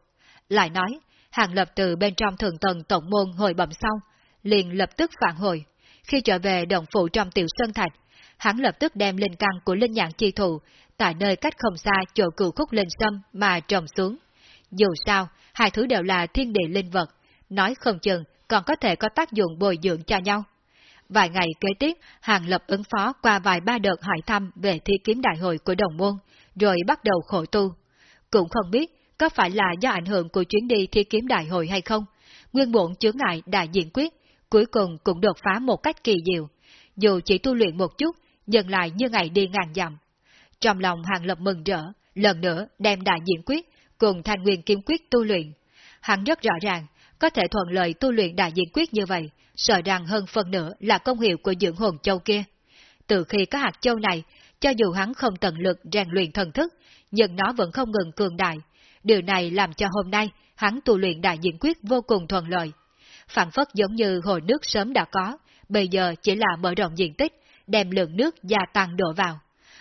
Lại nói, hàng lập từ bên trong thường tầng tổng môn hồi bẩm sau, liền lập tức phản hồi. Khi trở về đồng phụ trong tiểu sơn thạch, hắn lập tức đem linh căn của linh nhãn chi thụ, tại nơi cách không xa chỗ cựu khúc linh sâm mà trồng xuống. Dù sao, hai thứ đều là thiên địa linh vật, nói không chừng còn có thể có tác dụng bồi dưỡng cho nhau. Vài ngày kế tiếp, Hàng Lập ứng phó qua vài ba đợt hỏi thăm về thi kiếm đại hội của đồng môn, rồi bắt đầu khổ tu. Cũng không biết có phải là do ảnh hưởng của chuyến đi thi kiếm đại hội hay không, nguyên bổn chướng ngại đại diện quyết, cuối cùng cũng đột phá một cách kỳ diệu. Dù chỉ tu luyện một chút, dần lại như ngày đi ngàn dặm. Trong lòng Hàng Lập mừng rỡ, lần nữa đem đại diện quyết cùng thanh nguyên kiếm quyết tu luyện. Hắn rất rõ ràng, có thể thuận lợi tu luyện đại diện quyết như vậy, sợ rằng hơn phần nữa là công hiệu của dưỡng hồn châu kia. Từ khi có hạt châu này, cho dù hắn không tận lực rèn luyện thần thức, nhưng nó vẫn không ngừng cường đại. Điều này làm cho hôm nay hắn tu luyện đại diện quyết vô cùng thuận lợi. Phản phất giống như hồ nước sớm đã có, bây giờ chỉ là mở rộng diện tích, đem lượng nước gia tăng đổ vào.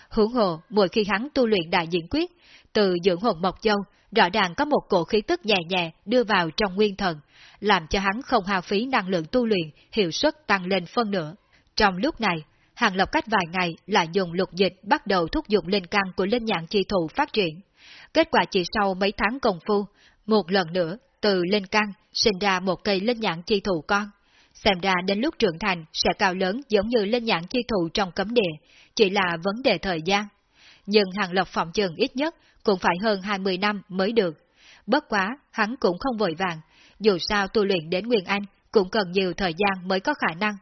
Hưởng hồ, mỗi khi hắn tu luyện đại diện quyết, từ dưỡng hồn Mộc Châu, rõ ràng có một cổ khí tức nhẹ nhẹ đưa vào trong nguyên thần, làm cho hắn không hao phí năng lượng tu luyện, hiệu suất tăng lên phân nửa. Trong lúc này, Hàng Lộc cách vài ngày lại dùng lục dịch bắt đầu thúc dụng linh căn của linh nhãn chi thụ phát triển. Kết quả chỉ sau mấy tháng công phu, một lần nữa, từ linh căn sinh ra một cây linh nhãn chi thụ con. Xem ra đến lúc trưởng thành sẽ cao lớn giống như linh nhãn chi thụ trong cấm địa, chỉ là vấn đề thời gian. Nhưng Hàng Lộc phòng trường ít nhất cũng phải hơn 20 năm mới được. Bất quá, hắn cũng không vội vàng, dù sao tu luyện đến Nguyên Anh cũng cần nhiều thời gian mới có khả năng.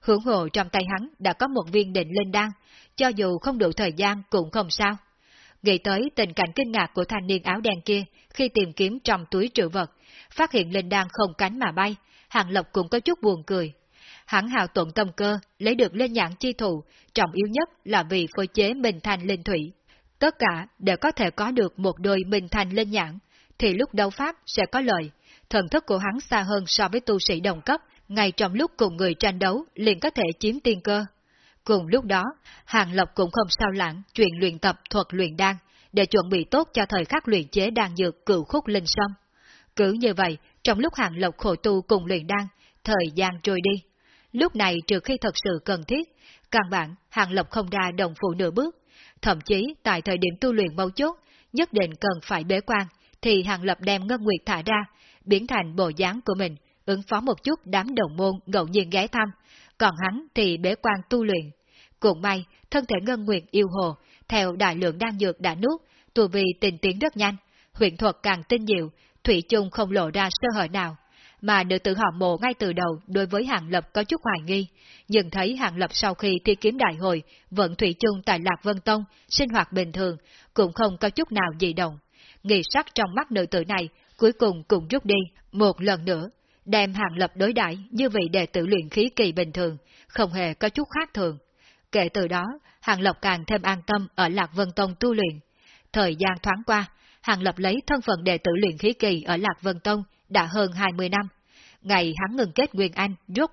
Hướng hồ trong tay hắn đã có một viên định linh đan, cho dù không đủ thời gian cũng không sao. Nghĩ tới tình cảnh kinh ngạc của thanh niên áo đen kia khi tìm kiếm trong túi trữ vật, phát hiện linh đan không cánh mà bay, Hàng Lộc cũng có chút buồn cười. Hắn hào tuận tâm cơ, lấy được lên nhãn chi thụ, trọng yếu nhất là vì phối chế minh thành linh thủy. Tất cả đều có thể có được một đôi minh thành lên nhãn, thì lúc đấu pháp sẽ có lợi. Thần thức của hắn xa hơn so với tu sĩ đồng cấp, ngay trong lúc cùng người tranh đấu liền có thể chiếm tiên cơ. Cùng lúc đó, Hàng Lộc cũng không sao lãng chuyện luyện tập thuật luyện đan, để chuẩn bị tốt cho thời khắc luyện chế đan dược cựu khúc linh sâm. Cứ như vậy, trong lúc Hàng Lộc khổ tu cùng luyện đan, thời gian trôi đi. Lúc này trừ khi thật sự cần thiết, căn bản Hàng Lộc không ra đồng phụ nửa bước. Thậm chí tại thời điểm tu luyện mấu chốt, nhất định cần phải bế quan, thì Hàng Lập đem Ngân Nguyệt thả ra, biến thành bộ dáng của mình, ứng phó một chút đám đồng môn ngẫu nhiên ghé thăm, còn hắn thì bế quan tu luyện. Cũng may, thân thể Ngân Nguyệt yêu hồ, theo đại lượng đan dược đã nuốt, tù vi tình tiến rất nhanh, huyện thuật càng tinh diệu, Thủy chung không lộ ra sơ hở nào. Mà nữ tử họ mộ ngay từ đầu đối với Hàng Lập có chút hoài nghi, nhưng thấy Hàng Lập sau khi thi kiếm đại hội vẫn Thủy chung tại Lạc Vân Tông, sinh hoạt bình thường, cũng không có chút nào dị động. nghị sắc trong mắt nữ tử này cuối cùng cũng rút đi, một lần nữa, đem Hàng Lập đối đãi như vị đệ tử luyện khí kỳ bình thường, không hề có chút khác thường. Kể từ đó, Hàng Lập càng thêm an tâm ở Lạc Vân Tông tu luyện. Thời gian thoáng qua, Hàng Lập lấy thân phận đệ tử luyện khí kỳ ở Lạc Vân Tông đã hơn 20 năm. Ngày hắn ngừng kết Nguyên Anh rút